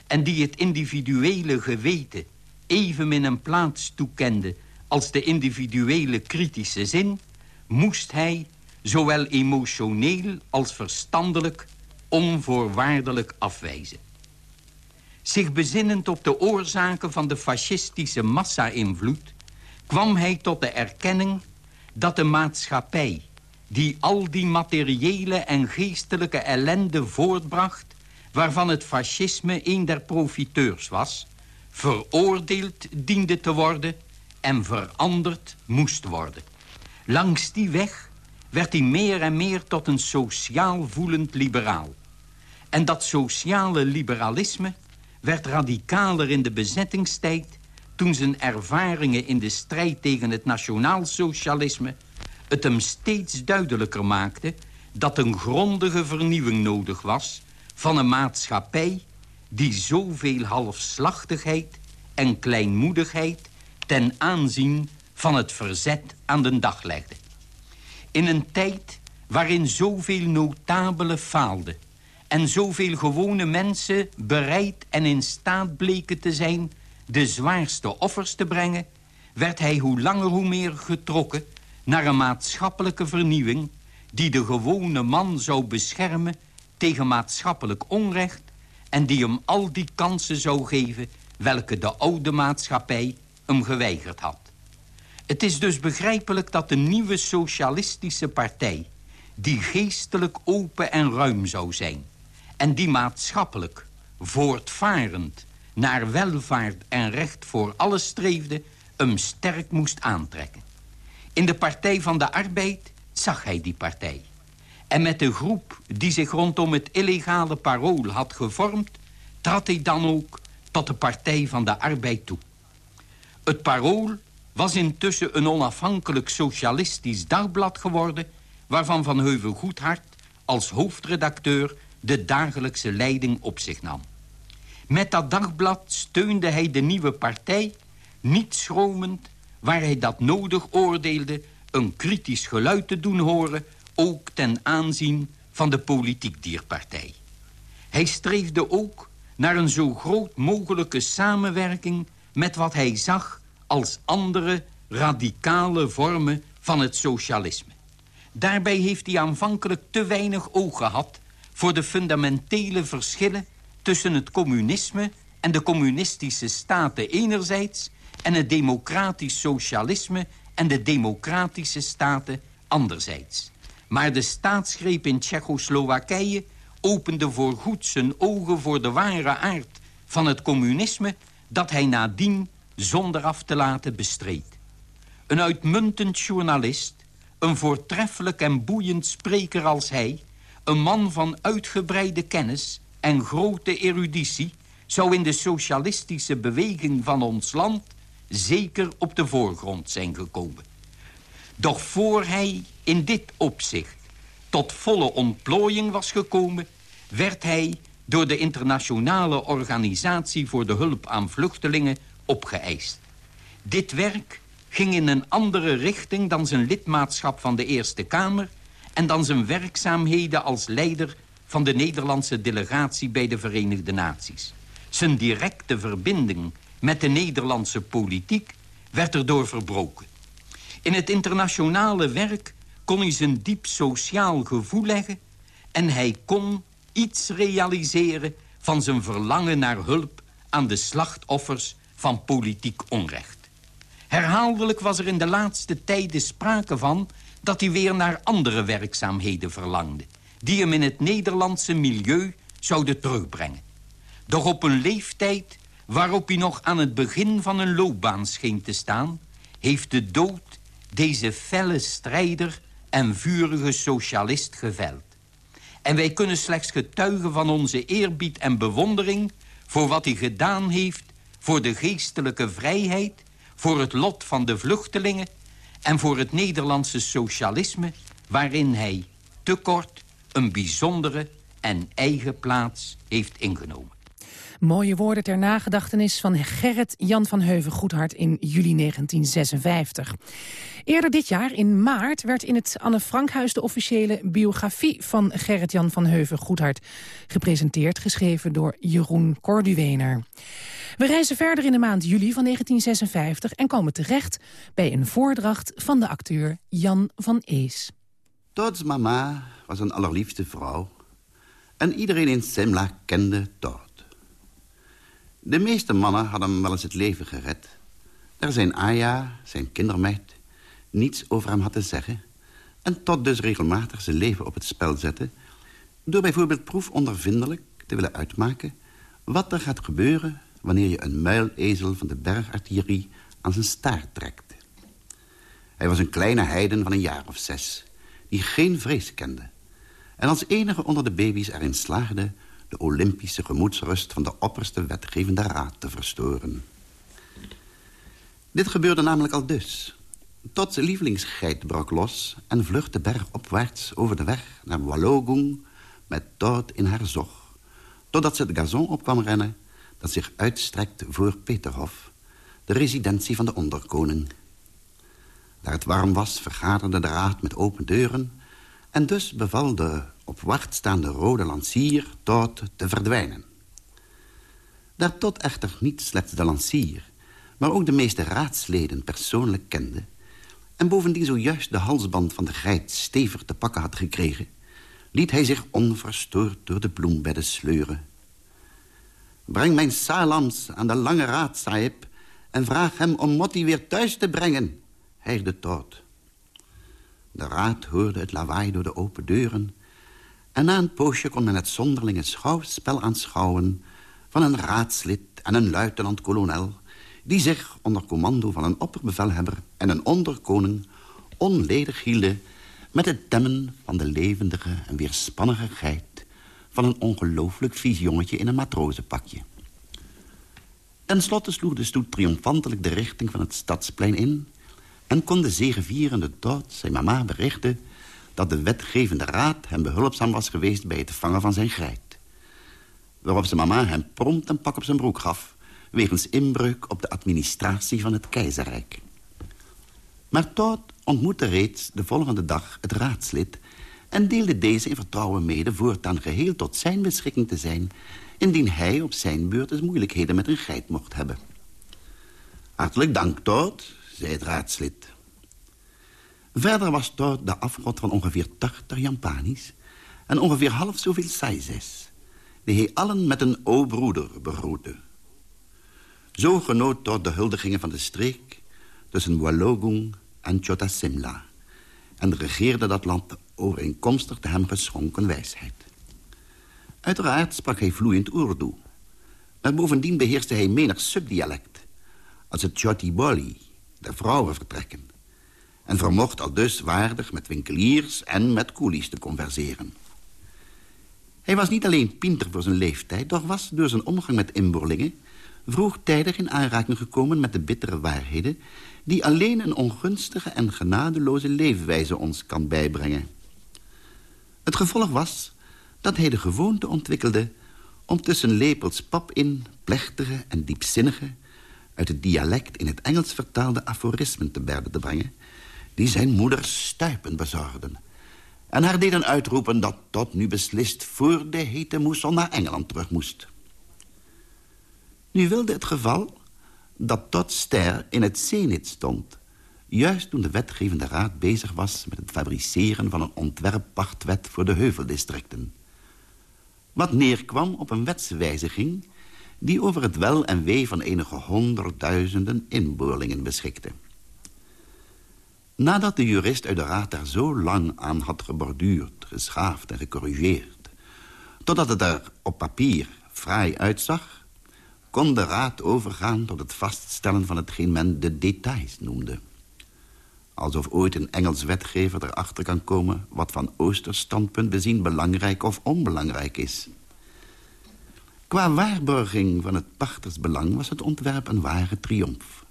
en die het individuele geweten evenmin een plaats toekende... als de individuele kritische zin... moest hij, zowel emotioneel als verstandelijk... onvoorwaardelijk afwijzen. Zich bezinnend op de oorzaken van de fascistische massa-invloed... kwam hij tot de erkenning dat de maatschappij... die al die materiële en geestelijke ellende voortbracht... waarvan het fascisme een der profiteurs was... veroordeeld diende te worden en veranderd moest worden. Langs die weg werd hij meer en meer tot een sociaal voelend liberaal. En dat sociale liberalisme werd radicaler in de bezettingstijd... toen zijn ervaringen in de strijd tegen het nationaalsocialisme... het hem steeds duidelijker maakte dat een grondige vernieuwing nodig was... van een maatschappij die zoveel halfslachtigheid en kleinmoedigheid... ten aanzien van het verzet aan de dag legde. In een tijd waarin zoveel notabelen faalden en zoveel gewone mensen bereid en in staat bleken te zijn... de zwaarste offers te brengen... werd hij hoe langer hoe meer getrokken... naar een maatschappelijke vernieuwing... die de gewone man zou beschermen tegen maatschappelijk onrecht... en die hem al die kansen zou geven... welke de oude maatschappij hem geweigerd had. Het is dus begrijpelijk dat de nieuwe socialistische partij... die geestelijk open en ruim zou zijn en die maatschappelijk, voortvarend, naar welvaart en recht voor alles streefde, hem sterk moest aantrekken. In de Partij van de Arbeid zag hij die partij. En met de groep die zich rondom het illegale parool had gevormd... trad hij dan ook tot de Partij van de Arbeid toe. Het parool was intussen een onafhankelijk socialistisch dagblad geworden... waarvan Van Heuvel Goedhart als hoofdredacteur de dagelijkse leiding op zich nam. Met dat dagblad steunde hij de nieuwe partij, niet schromend... waar hij dat nodig oordeelde een kritisch geluid te doen horen... ook ten aanzien van de politiek dierpartij. Hij streefde ook naar een zo groot mogelijke samenwerking... met wat hij zag als andere radicale vormen van het socialisme. Daarbij heeft hij aanvankelijk te weinig oog gehad voor de fundamentele verschillen tussen het communisme en de communistische staten enerzijds en het democratisch socialisme en de democratische staten anderzijds. Maar de staatsgreep in Tsjechoslowakije opende voorgoed zijn ogen voor de ware aard van het communisme dat hij nadien zonder af te laten bestreed. Een uitmuntend journalist, een voortreffelijk en boeiend spreker als hij een man van uitgebreide kennis en grote eruditie... zou in de socialistische beweging van ons land... zeker op de voorgrond zijn gekomen. Doch voor hij in dit opzicht tot volle ontplooiing was gekomen... werd hij door de internationale organisatie voor de hulp aan vluchtelingen opgeëist. Dit werk ging in een andere richting dan zijn lidmaatschap van de Eerste Kamer en dan zijn werkzaamheden als leider van de Nederlandse delegatie bij de Verenigde Naties. Zijn directe verbinding met de Nederlandse politiek werd erdoor verbroken. In het internationale werk kon hij zijn diep sociaal gevoel leggen... en hij kon iets realiseren van zijn verlangen naar hulp... aan de slachtoffers van politiek onrecht. Herhaaldelijk was er in de laatste tijden sprake van dat hij weer naar andere werkzaamheden verlangde... die hem in het Nederlandse milieu zouden terugbrengen. Doch op een leeftijd waarop hij nog aan het begin van een loopbaan scheen te staan... heeft de dood deze felle strijder en vurige socialist geveld. En wij kunnen slechts getuigen van onze eerbied en bewondering... voor wat hij gedaan heeft voor de geestelijke vrijheid... voor het lot van de vluchtelingen en voor het Nederlandse socialisme... waarin hij te kort een bijzondere en eigen plaats heeft ingenomen. Mooie woorden ter nagedachtenis van Gerrit Jan van Heuven Goedhart in juli 1956. Eerder dit jaar, in maart, werd in het Anne Frankhuis de officiële biografie van Gerrit Jan van Heuven Goedhart gepresenteerd, geschreven door Jeroen Corduwener. We reizen verder in de maand juli van 1956 en komen terecht bij een voordracht van de acteur Jan van Ees. Tods mama was een allerliefste vrouw en iedereen in Simla kende Todd. De meeste mannen hadden hem wel eens het leven gered. Daar zijn Aya, zijn kindermeid, niets over hem had te zeggen... en Todd dus regelmatig zijn leven op het spel zette... door bijvoorbeeld proefondervindelijk te willen uitmaken... wat er gaat gebeuren wanneer je een muilezel van de bergartillerie aan zijn staart trekt. Hij was een kleine heiden van een jaar of zes... die geen vrees kende... en als enige onder de baby's erin slaagde de olympische gemoedsrust van de opperste wetgevende raad te verstoren. Dit gebeurde namelijk al dus. Tot zijn lievelingsgeit brak los en vluchtte bergopwaarts over de weg naar Wallogung met dood in haar zog. Totdat ze het gazon op kwam rennen dat zich uitstrekt voor Peterhof, de residentie van de onderkoning. Daar het warm was, vergaderde de raad met open deuren... en dus beval de op wacht staande rode lancier tot te verdwijnen. Daar tot echter niet slechts de lancier... maar ook de meeste raadsleden persoonlijk kende... en bovendien zojuist de halsband van de geit stevig te pakken had gekregen... liet hij zich onverstoord door de bloembedden sleuren. Breng mijn salams aan de lange raad, sahib... en vraag hem om Motti weer thuis te brengen, hijgde Todd. De raad hoorde het lawaai door de open deuren... En na een poosje kon men het zonderlinge schouwspel aanschouwen... van een raadslid en een luitenant-kolonel... die zich onder commando van een opperbevelhebber en een onderkoning... onledig hielden met het temmen van de levendige en weerspannige geit... van een ongelooflijk vies jongetje in een matrozenpakje. Ten slotte sloeg de stoet triomfantelijk de richting van het stadsplein in... en kon de zegevierende dood zijn mama berichten dat de wetgevende raad hem behulpzaam was geweest... bij het vangen van zijn grijt. Waarop zijn mama hem prompt een pak op zijn broek gaf... wegens inbreuk op de administratie van het keizerrijk. Maar Todd ontmoette reeds de volgende dag het raadslid... en deelde deze in vertrouwen mede voortaan geheel tot zijn beschikking te zijn... indien hij op zijn beurt eens moeilijkheden met een geit mocht hebben. Hartelijk dank, Todd, zei het raadslid. Verder was Todd de afgod van ongeveer 80 Jampani's... en ongeveer half zoveel Saizes... die hij allen met een o-broeder begroette. Zo genoot Todd de huldigingen van de streek... tussen Wallogung en Chota Simla... en regeerde dat land overeenkomstig de hem geschonken wijsheid. Uiteraard sprak hij vloeiend Urdu... maar bovendien beheerste hij menig subdialect... als het Choti Boli, de vrouwenvertrekken en vermocht al dus waardig met winkeliers en met koelies te converseren. Hij was niet alleen pinter voor zijn leeftijd... doch was door zijn omgang met inboorlingen... vroegtijdig in aanraking gekomen met de bittere waarheden... die alleen een ongunstige en genadeloze leefwijze ons kan bijbrengen. Het gevolg was dat hij de gewoonte ontwikkelde... om tussen lepels pap in plechtige en diepzinnige... uit het dialect in het Engels vertaalde aforismen te berde te brengen die zijn moeder stuipen bezorgden. En haar deden uitroepen dat tot nu beslist voor de hete moesson naar Engeland terug moest. Nu wilde het geval dat tot Ster in het zenit stond... juist toen de wetgevende raad bezig was met het fabriceren van een ontwerppachtwet voor de heuveldistricten. Wat neerkwam op een wetswijziging die over het wel en wee van enige honderdduizenden inboorlingen beschikte. Nadat de jurist uit de raad daar zo lang aan had geborduurd, geschaafd en gecorrigeerd... totdat het er op papier fraai uitzag... kon de raad overgaan tot het vaststellen van hetgeen men de details noemde. Alsof ooit een Engels wetgever erachter kan komen... wat van Oosters standpunt bezien belangrijk of onbelangrijk is. Qua waarborging van het pachtersbelang was het ontwerp een ware triomf.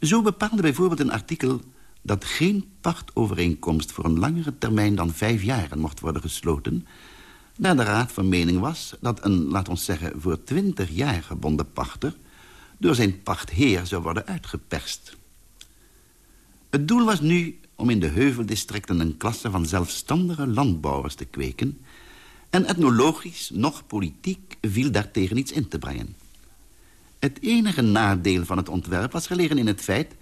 Zo bepaalde bijvoorbeeld een artikel dat geen pachtovereenkomst voor een langere termijn dan vijf jaren mocht worden gesloten... Daar de raad van mening was dat een, laat ons zeggen, voor twintig jaar gebonden pachter... door zijn pachtheer zou worden uitgeperst. Het doel was nu om in de heuveldistricten een klasse van zelfstandige landbouwers te kweken... en etnologisch, nog politiek, viel daartegen iets in te brengen. Het enige nadeel van het ontwerp was gelegen in het feit...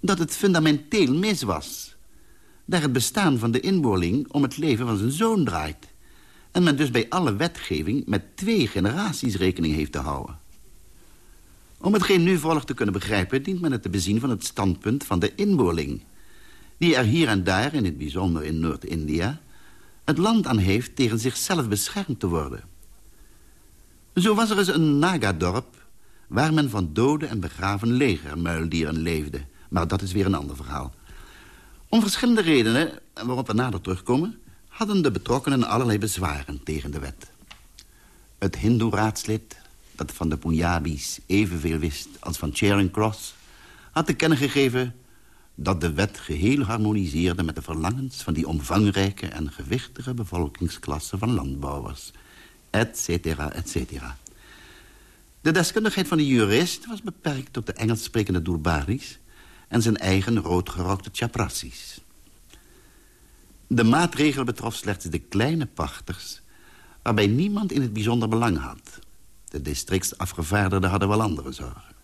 dat het fundamenteel mis was. Daar het bestaan van de inboorling om het leven van zijn zoon draait... en men dus bij alle wetgeving met twee generaties rekening heeft te houden. Om hetgeen nu volgt te kunnen begrijpen... dient men het te bezien van het standpunt van de inboorling... die er hier en daar, in het bijzonder in Noord-India... het land aan heeft tegen zichzelf beschermd te worden. Zo was er eens een Naga-dorp... waar men van dode en begraven legermuildieren leefde. Maar dat is weer een ander verhaal. Om verschillende redenen, waarop we nader terugkomen... hadden de betrokkenen allerlei bezwaren tegen de wet. Het hindoe-raadslid dat van de Punjabis evenveel wist als van Charing Cross... had te kennen gegeven dat de wet geheel harmoniseerde... met de verlangens van die omvangrijke en gewichtige bevolkingsklasse van landbouwers. Et cetera, et cetera. De deskundigheid van de jurist was beperkt tot de Engels sprekende Durbaris... en zijn eigen roodgerokte chaprassis. De maatregel betrof slechts de kleine pachters... waarbij niemand in het bijzonder belang had... De districtsafgevaardigden hadden wel andere zorgen.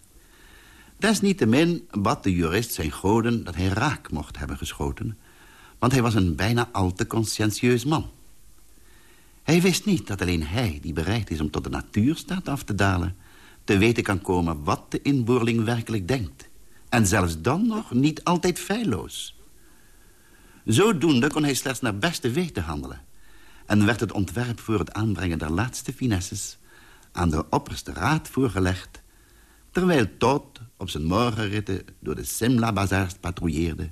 Desniettemin bad de jurist zijn goden dat hij raak mocht hebben geschoten... want hij was een bijna al te conscientieus man. Hij wist niet dat alleen hij, die bereid is om tot de natuurstaat af te dalen... te weten kan komen wat de inboorling werkelijk denkt. En zelfs dan nog niet altijd feilloos. Zodoende kon hij slechts naar beste weten handelen... en werd het ontwerp voor het aanbrengen der laatste finesses aan de opperste raad voorgelegd... terwijl Todd op zijn morgenritten door de Simla-bazaars patrouilleerde...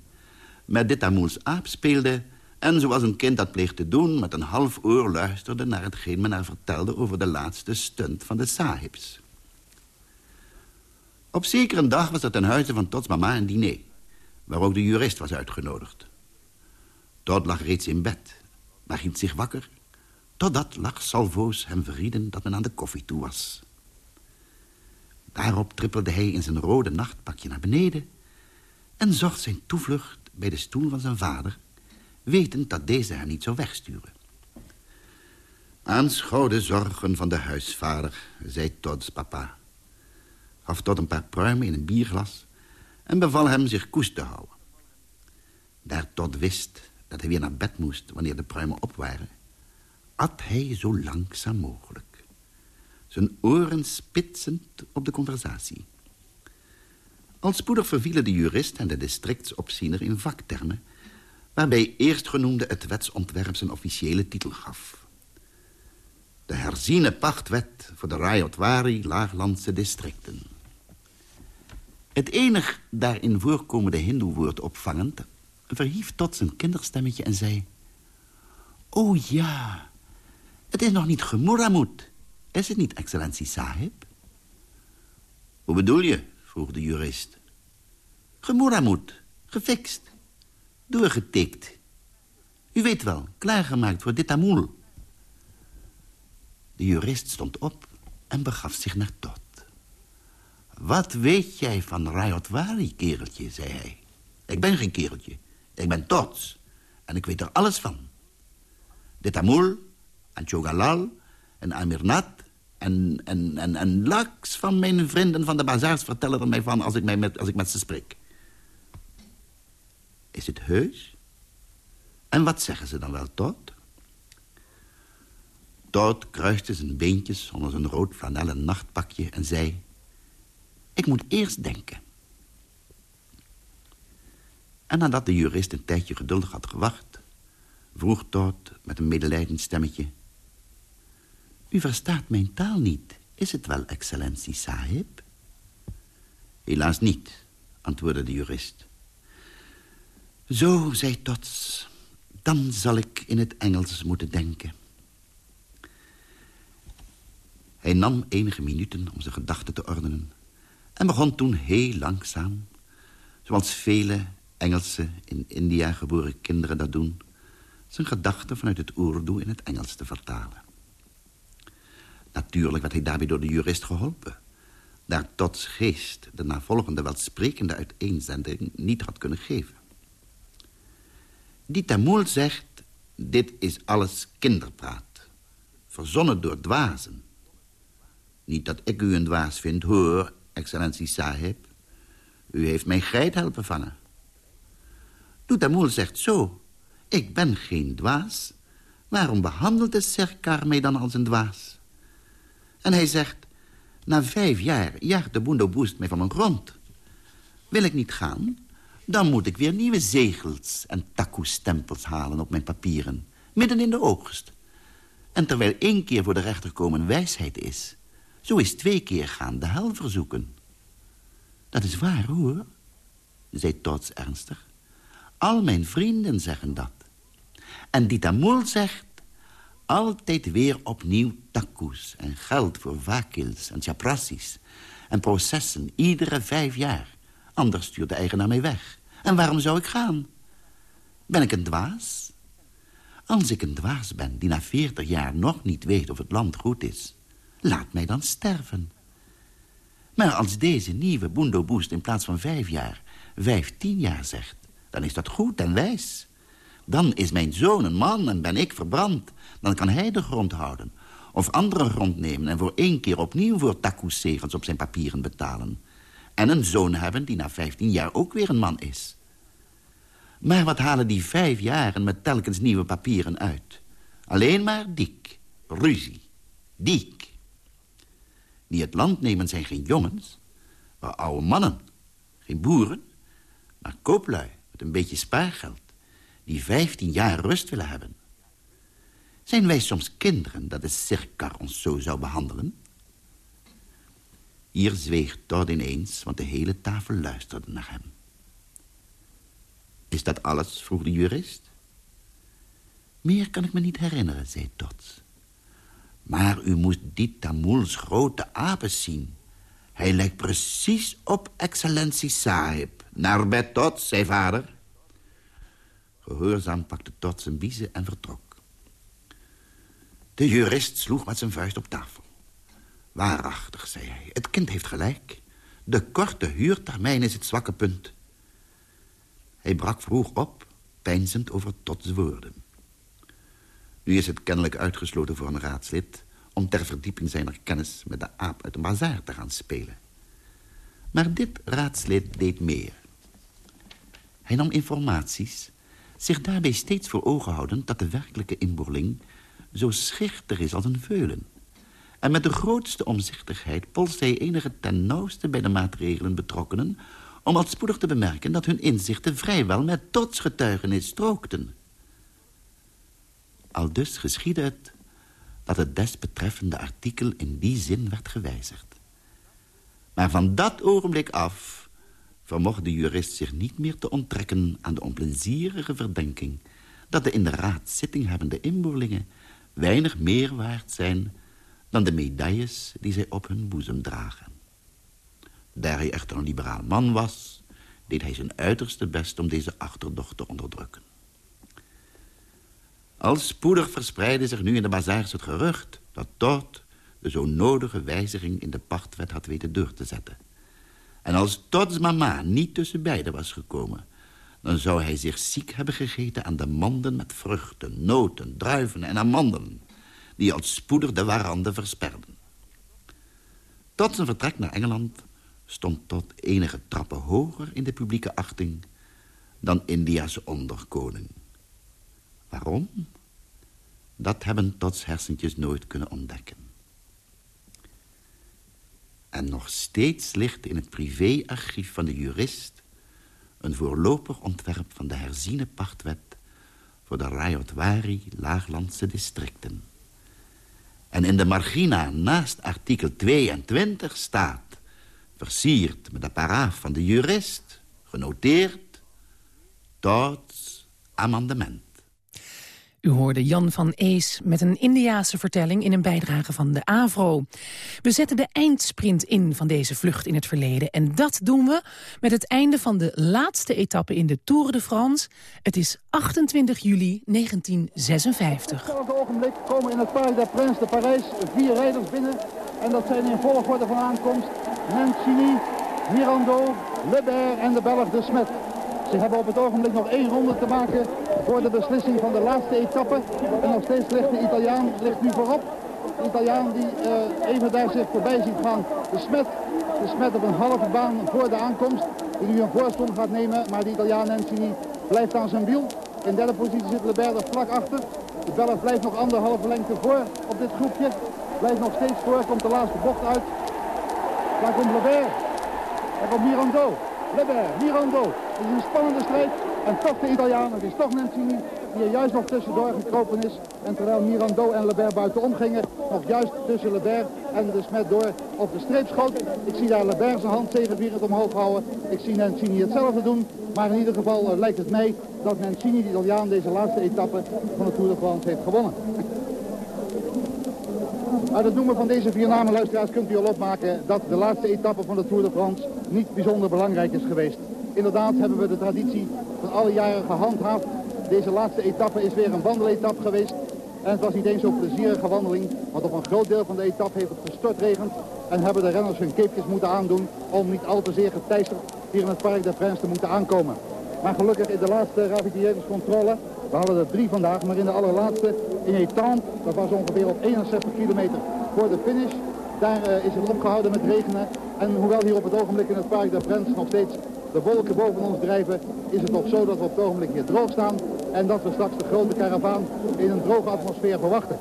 met dit amoels aap speelde... en zoals een kind dat pleegt te doen... met een half oor luisterde naar hetgeen men haar vertelde... over de laatste stunt van de sahibs. Op zekere dag was er ten huize van Todds mama een diner... waar ook de jurist was uitgenodigd. Todd lag reeds in bed, maar hield zich wakker totdat lag Salvo's hem verrieden dat men aan de koffie toe was. Daarop trippelde hij in zijn rode nachtpakje naar beneden... en zocht zijn toevlucht bij de stoel van zijn vader... wetend dat deze hem niet zou wegsturen. Aanschouw de zorgen van de huisvader, zei Todds papa. Gaf Todd een paar pruimen in een bierglas... en beval hem zich koest te houden. Daar Todd wist dat hij weer naar bed moest wanneer de pruimen op waren at hij zo langzaam mogelijk. Zijn oren spitsend op de conversatie. Al spoedig vervielen de jurist en de districtsopziener in vaktermen... waarbij eerstgenoemde het wetsontwerp zijn officiële titel gaf. De herziene pachtwet voor de Rayotwari laaglandse districten. Het enig daarin voorkomende hindoewoord opvangend... verhief tot zijn kinderstemmetje en zei... O ja, het is nog niet gemoeramut. Is het niet, excellentie Sahib? Hoe bedoel je? vroeg de jurist. Gemoeramut, gefixt, doorgetikt. U weet wel, klaargemaakt voor dit amoel. De jurist stond op en begaf zich naar Tot. Wat weet jij van Rayotwari, kereltje, zei hij. Ik ben geen kereltje, ik ben Tots en ik weet er alles van. Dit amoel en Chogalal en Amirnat en, en, en, en laks van mijn vrienden van de bazaars vertellen er mij van als ik, mij met, als ik met ze spreek. Is het heus? En wat zeggen ze dan wel, Todd? Todd kruiste zijn beentjes onder zijn rood flanellen nachtpakje en zei... Ik moet eerst denken. En nadat de jurist een tijdje geduldig had gewacht... vroeg Todd met een medelijdend stemmetje... U verstaat mijn taal niet. Is het wel, excellentie Sahib? Helaas niet, antwoordde de jurist. Zo, zei Tots, dan zal ik in het Engels moeten denken. Hij nam enige minuten om zijn gedachten te ordenen... en begon toen heel langzaam, zoals vele Engelse in India geboren kinderen dat doen... zijn gedachten vanuit het Urdu in het Engels te vertalen. Natuurlijk werd hij daarbij door de jurist geholpen. Daar Tots geest de navolgende welsprekende uiteenzending niet had kunnen geven. Die Tamoel zegt, dit is alles kinderpraat. Verzonnen door dwazen. Niet dat ik u een dwaas vind, hoor, excellentie Sahib. U heeft mijn geit helpen vangen. Toetamoel zegt zo, ik ben geen dwaas. Waarom behandelt de Serkar mij dan als een dwaas? En hij zegt, na vijf jaar jaagt de Boendo Boost mij van mijn grond. Wil ik niet gaan, dan moet ik weer nieuwe zegels en takoe-stempels halen op mijn papieren. Midden in de oogst. En terwijl één keer voor de rechter komen wijsheid is... zo is twee keer gaan de hel verzoeken. Dat is waar, hoor, zei Tots ernstig. Al mijn vrienden zeggen dat. En Dita Moel zegt... altijd weer opnieuw takoes en geld voor vakils en chaprassis... en processen iedere vijf jaar. Anders stuurt de eigenaar mij weg. En waarom zou ik gaan? Ben ik een dwaas? Als ik een dwaas ben die na veertig jaar nog niet weet of het land goed is... laat mij dan sterven. Maar als deze nieuwe Boendo Boost in plaats van vijf jaar... vijftien jaar zegt, dan is dat goed en wijs. Dan is mijn zoon een man en ben ik verbrand. Dan kan hij de grond houden. Of andere grond nemen en voor één keer opnieuw voor takoezegels op zijn papieren betalen. En een zoon hebben die na vijftien jaar ook weer een man is. Maar wat halen die vijf jaren met telkens nieuwe papieren uit? Alleen maar dik, ruzie, dik. Die het land nemen zijn geen jongens, maar oude mannen. Geen boeren, maar kooplui met een beetje spaargeld... die vijftien jaar rust willen hebben. Zijn wij soms kinderen dat de cirkar ons zo zou behandelen? Hier zweeg Todd ineens, want de hele tafel luisterde naar hem. Is dat alles? vroeg de jurist. Meer kan ik me niet herinneren, zei Todd. Maar u moest die Tamoels grote apen zien. Hij lijkt precies op excellentie Sahib. Naar bed tot, zei vader. Gehoorzaam pakte Tot zijn biezen en vertrok. De jurist sloeg met zijn vuist op tafel. Waarachtig, zei hij, het kind heeft gelijk. De korte huurtermijn is het zwakke punt. Hij brak vroeg op, peinzend over Tots woorden. Nu is het kennelijk uitgesloten voor een raadslid... om ter verdieping zijner kennis met de aap uit de bazaar te gaan spelen. Maar dit raadslid deed meer. Hij nam informaties, zich daarbij steeds voor ogen houdend... dat de werkelijke inboorling zo schichtig is als een veulen. En met de grootste omzichtigheid polst hij enige ten nauwste bij de maatregelen betrokkenen... om al spoedig te bemerken dat hun inzichten vrijwel met Tots getuigenis strookten. Al dus geschiedde het dat het desbetreffende artikel in die zin werd gewijzigd. Maar van dat ogenblik af vermocht de jurist zich niet meer te onttrekken aan de onplezierige verdenking dat de in de raad zitting hebbende inboorlingen weinig meer waard zijn dan de medailles die zij op hun boezem dragen. Daar hij echter een liberaal man was, deed hij zijn uiterste best om deze achterdocht te onderdrukken. Al spoedig verspreidde zich nu in de bazaars het gerucht... dat Todd de zo nodige wijziging in de pachtwet had weten door te zetten. En als Todds mama niet tussen beiden was gekomen... dan zou hij zich ziek hebben gegeten aan de manden met vruchten, noten, druiven en amandelen... die al spoedig de warande versperden. Tot zijn vertrek naar Engeland stond tot enige trappen hoger in de publieke achting... dan India's onderkoning. Waarom? Dat hebben Tots hersentjes nooit kunnen ontdekken. En nog steeds ligt in het privéarchief van de jurist... een voorlopig ontwerp van de herziene pachtwet... voor de Rayotwari laaglandse districten. En in de margina naast artikel 22 staat... versierd met de paraaf van de jurist, genoteerd... Tots amendement. U hoorde Jan van Ees met een Indiaanse vertelling in een bijdrage van de AVRO. We zetten de eindsprint in van deze vlucht in het verleden. En dat doen we met het einde van de laatste etappe in de Tour de France. Het is 28 juli 1956. Op het ogenblik komen in het Parc des Princes de Parijs vier rijders binnen. En dat zijn in volgorde van aankomst Mancini, Mirando, Lebert en de Belg de Smet. Ze hebben op het ogenblik nog één ronde te maken voor de beslissing van de laatste etappe. En nog steeds ligt de Italiaan ligt nu voorop. De Italiaan die uh, even daar zich voorbij ziet gaan. De Smet, de Smet op een halve baan voor de aankomst. Die nu een voorsprong gaat nemen. Maar de Italiaan Nensini blijft aan zijn wiel. In derde positie zit Lebert er vlak achter. De Belg blijft nog anderhalve lengte voor op dit groepje. Blijft nog steeds voor, komt de laatste bocht uit. Daar komt Lebert. Daar komt Mirando. Lebert, Mirando. Het is een spannende strijd. En toch de Italiaan, het is toch Mancini die er juist nog tussendoor gekropen is. En terwijl Mirando en Lebert buitenom gingen, nog juist tussen Lebert en de Smet door op de streep schoot. Ik zie daar Lebert zijn hand zegevierend omhoog houden. Ik zie Mancini hetzelfde doen. Maar in ieder geval uh, lijkt het mij dat Mancini, de Italiaan, deze laatste etappe van de Tour de France heeft gewonnen. [LAUGHS] Uit het noemen van deze vier namen, luisteraars, kunt u al opmaken dat de laatste etappe van de Tour de France niet bijzonder belangrijk is geweest. Inderdaad hebben we de traditie van alle jaren gehandhaafd. Deze laatste etappe is weer een wandeletappe geweest. En het was niet eens zo'n plezierige wandeling, want op een groot deel van de etappe heeft het gestortregend. En hebben de renners hun keepjes moeten aandoen om niet al te zeer geteisterd hier in het Parc des Princes te moeten aankomen. Maar gelukkig in de laatste ravitilleringscontrole, we hadden er drie vandaag, maar in de allerlaatste in Etang, dat was ongeveer op 61 kilometer voor de finish. Daar uh, is het opgehouden met regenen. En hoewel hier op het ogenblik in het Parc des Princes nog steeds de wolken boven ons drijven, is het nog zo dat we op het ogenblik hier droog staan. En dat we straks de grote karavaan in een droge atmosfeer verwachten.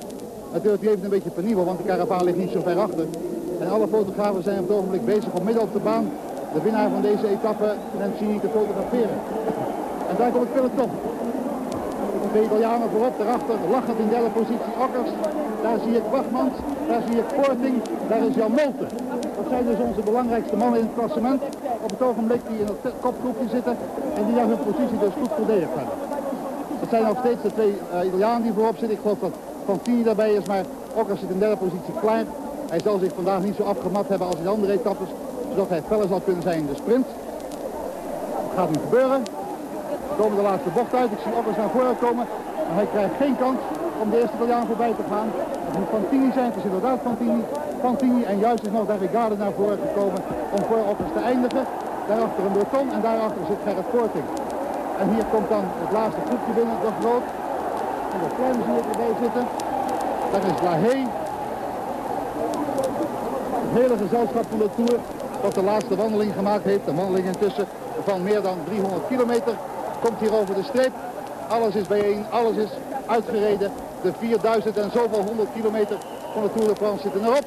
Natuurlijk even een beetje penibel, want de karavaan ligt niet zo ver achter. En alle fotografen zijn op het ogenblik bezig om midden op de baan de winnaar van deze etappe, Mancini, te fotograferen. En daar komt het peloton. De Italianen voorop, daarachter lachend in derde positie Okkers. Daar zie ik Wachmans, daar zie ik Porting, daar is Jan Molten. Dat zijn dus onze belangrijkste mannen in het klassement. Op het ogenblik die in het kopgroepje zitten en die daar hun positie dus goed verdedigd hebben. Het zijn nog steeds de twee uh, Italianen die voorop zitten. Ik geloof dat Fantini daarbij is, maar Okkers zit in derde positie klaar. Hij zal zich vandaag niet zo afgemat hebben als in de andere etappes zodat hij feller zal kunnen zijn in de sprint. Dat gaat nu gebeuren. We komen de laatste bocht uit. Ik zie Okkers naar voren komen. Maar hij krijgt geen kans om de eerste Italiaan voorbij te gaan. Moet Fantini zijn. Het is inderdaad Fantini. Fantini en juist is nog Darigade naar voren gekomen om voor Okkers te eindigen. Daarachter een Breton en daarachter zit Gerrit Korting. En hier komt dan het laatste groepje binnen, de groot. En de kleine zie ik erbij zitten. Daar is Lahey. Het hele gezelschap van de Tour dat de laatste wandeling gemaakt heeft. Een wandeling intussen van meer dan 300 kilometer. Komt hier over de streep. Alles is bijeen, alles is uitgereden. De 4000 en zoveel 100 kilometer van de Tour de France zitten erop.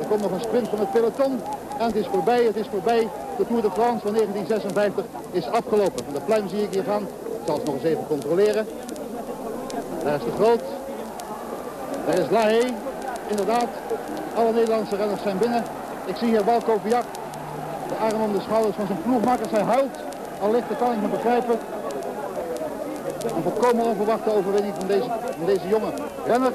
Er komt nog een sprint van het peloton. En het is voorbij, het is voorbij. De Tour de France van 1956 is afgelopen. Van de pluim zie ik hier gaan. Ik zal het nog eens even controleren. Daar is de Groot. Daar is Lahey. Inderdaad, alle Nederlandse renners zijn binnen. Ik zie hier Walko Viak, de arm om de schouders van zijn ploegmakkers. Hij huilt, allicht, dat kan ik me begrijpen. Een volkomen onverwachte overwinning van deze, deze jonge renner.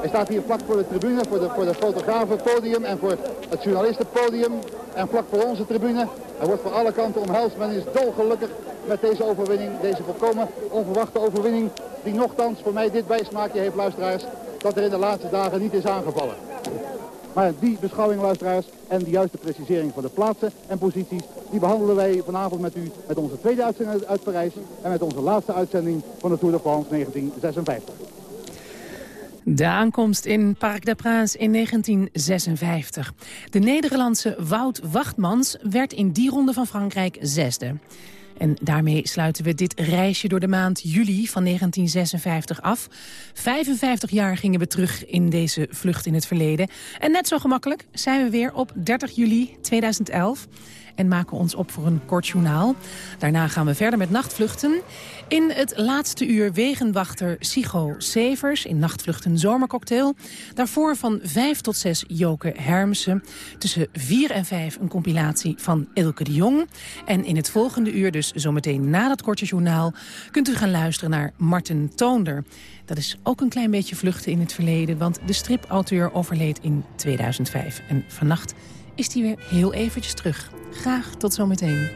Hij staat hier vlak voor de tribune, voor de, voor de fotografenpodium en voor het journalistenpodium. En vlak voor onze tribune. Hij wordt van alle kanten omhelst. Men is dolgelukkig met deze overwinning. Deze volkomen onverwachte overwinning. Die nogthans voor mij dit bijsmaakje heeft, luisteraars. Dat er in de laatste dagen niet is aangevallen. Maar die beschouwing, luisteraars, en de juiste precisering van de plaatsen en posities... die behandelen wij vanavond met u met onze tweede uitzending uit Parijs... en met onze laatste uitzending van de Tour de France 1956. De aankomst in Parc des Princes in 1956. De Nederlandse Wout Wachtmans werd in die ronde van Frankrijk zesde. En daarmee sluiten we dit reisje door de maand juli van 1956 af. 55 jaar gingen we terug in deze vlucht in het verleden. En net zo gemakkelijk zijn we weer op 30 juli 2011. En maken ons op voor een kort journaal. Daarna gaan we verder met nachtvluchten. In het laatste uur wegenwachter Sigo Severs in Nachtvluchten Zomercocktail. Daarvoor van 5 tot 6 Joke Hermsen. Tussen 4 en 5 een compilatie van Elke de Jong. En in het volgende uur, dus zometeen na dat korte journaal... kunt u gaan luisteren naar Martin Toonder. Dat is ook een klein beetje vluchten in het verleden... want de stripauteur overleed in 2005. En vannacht is hij weer heel eventjes terug. Graag tot zometeen.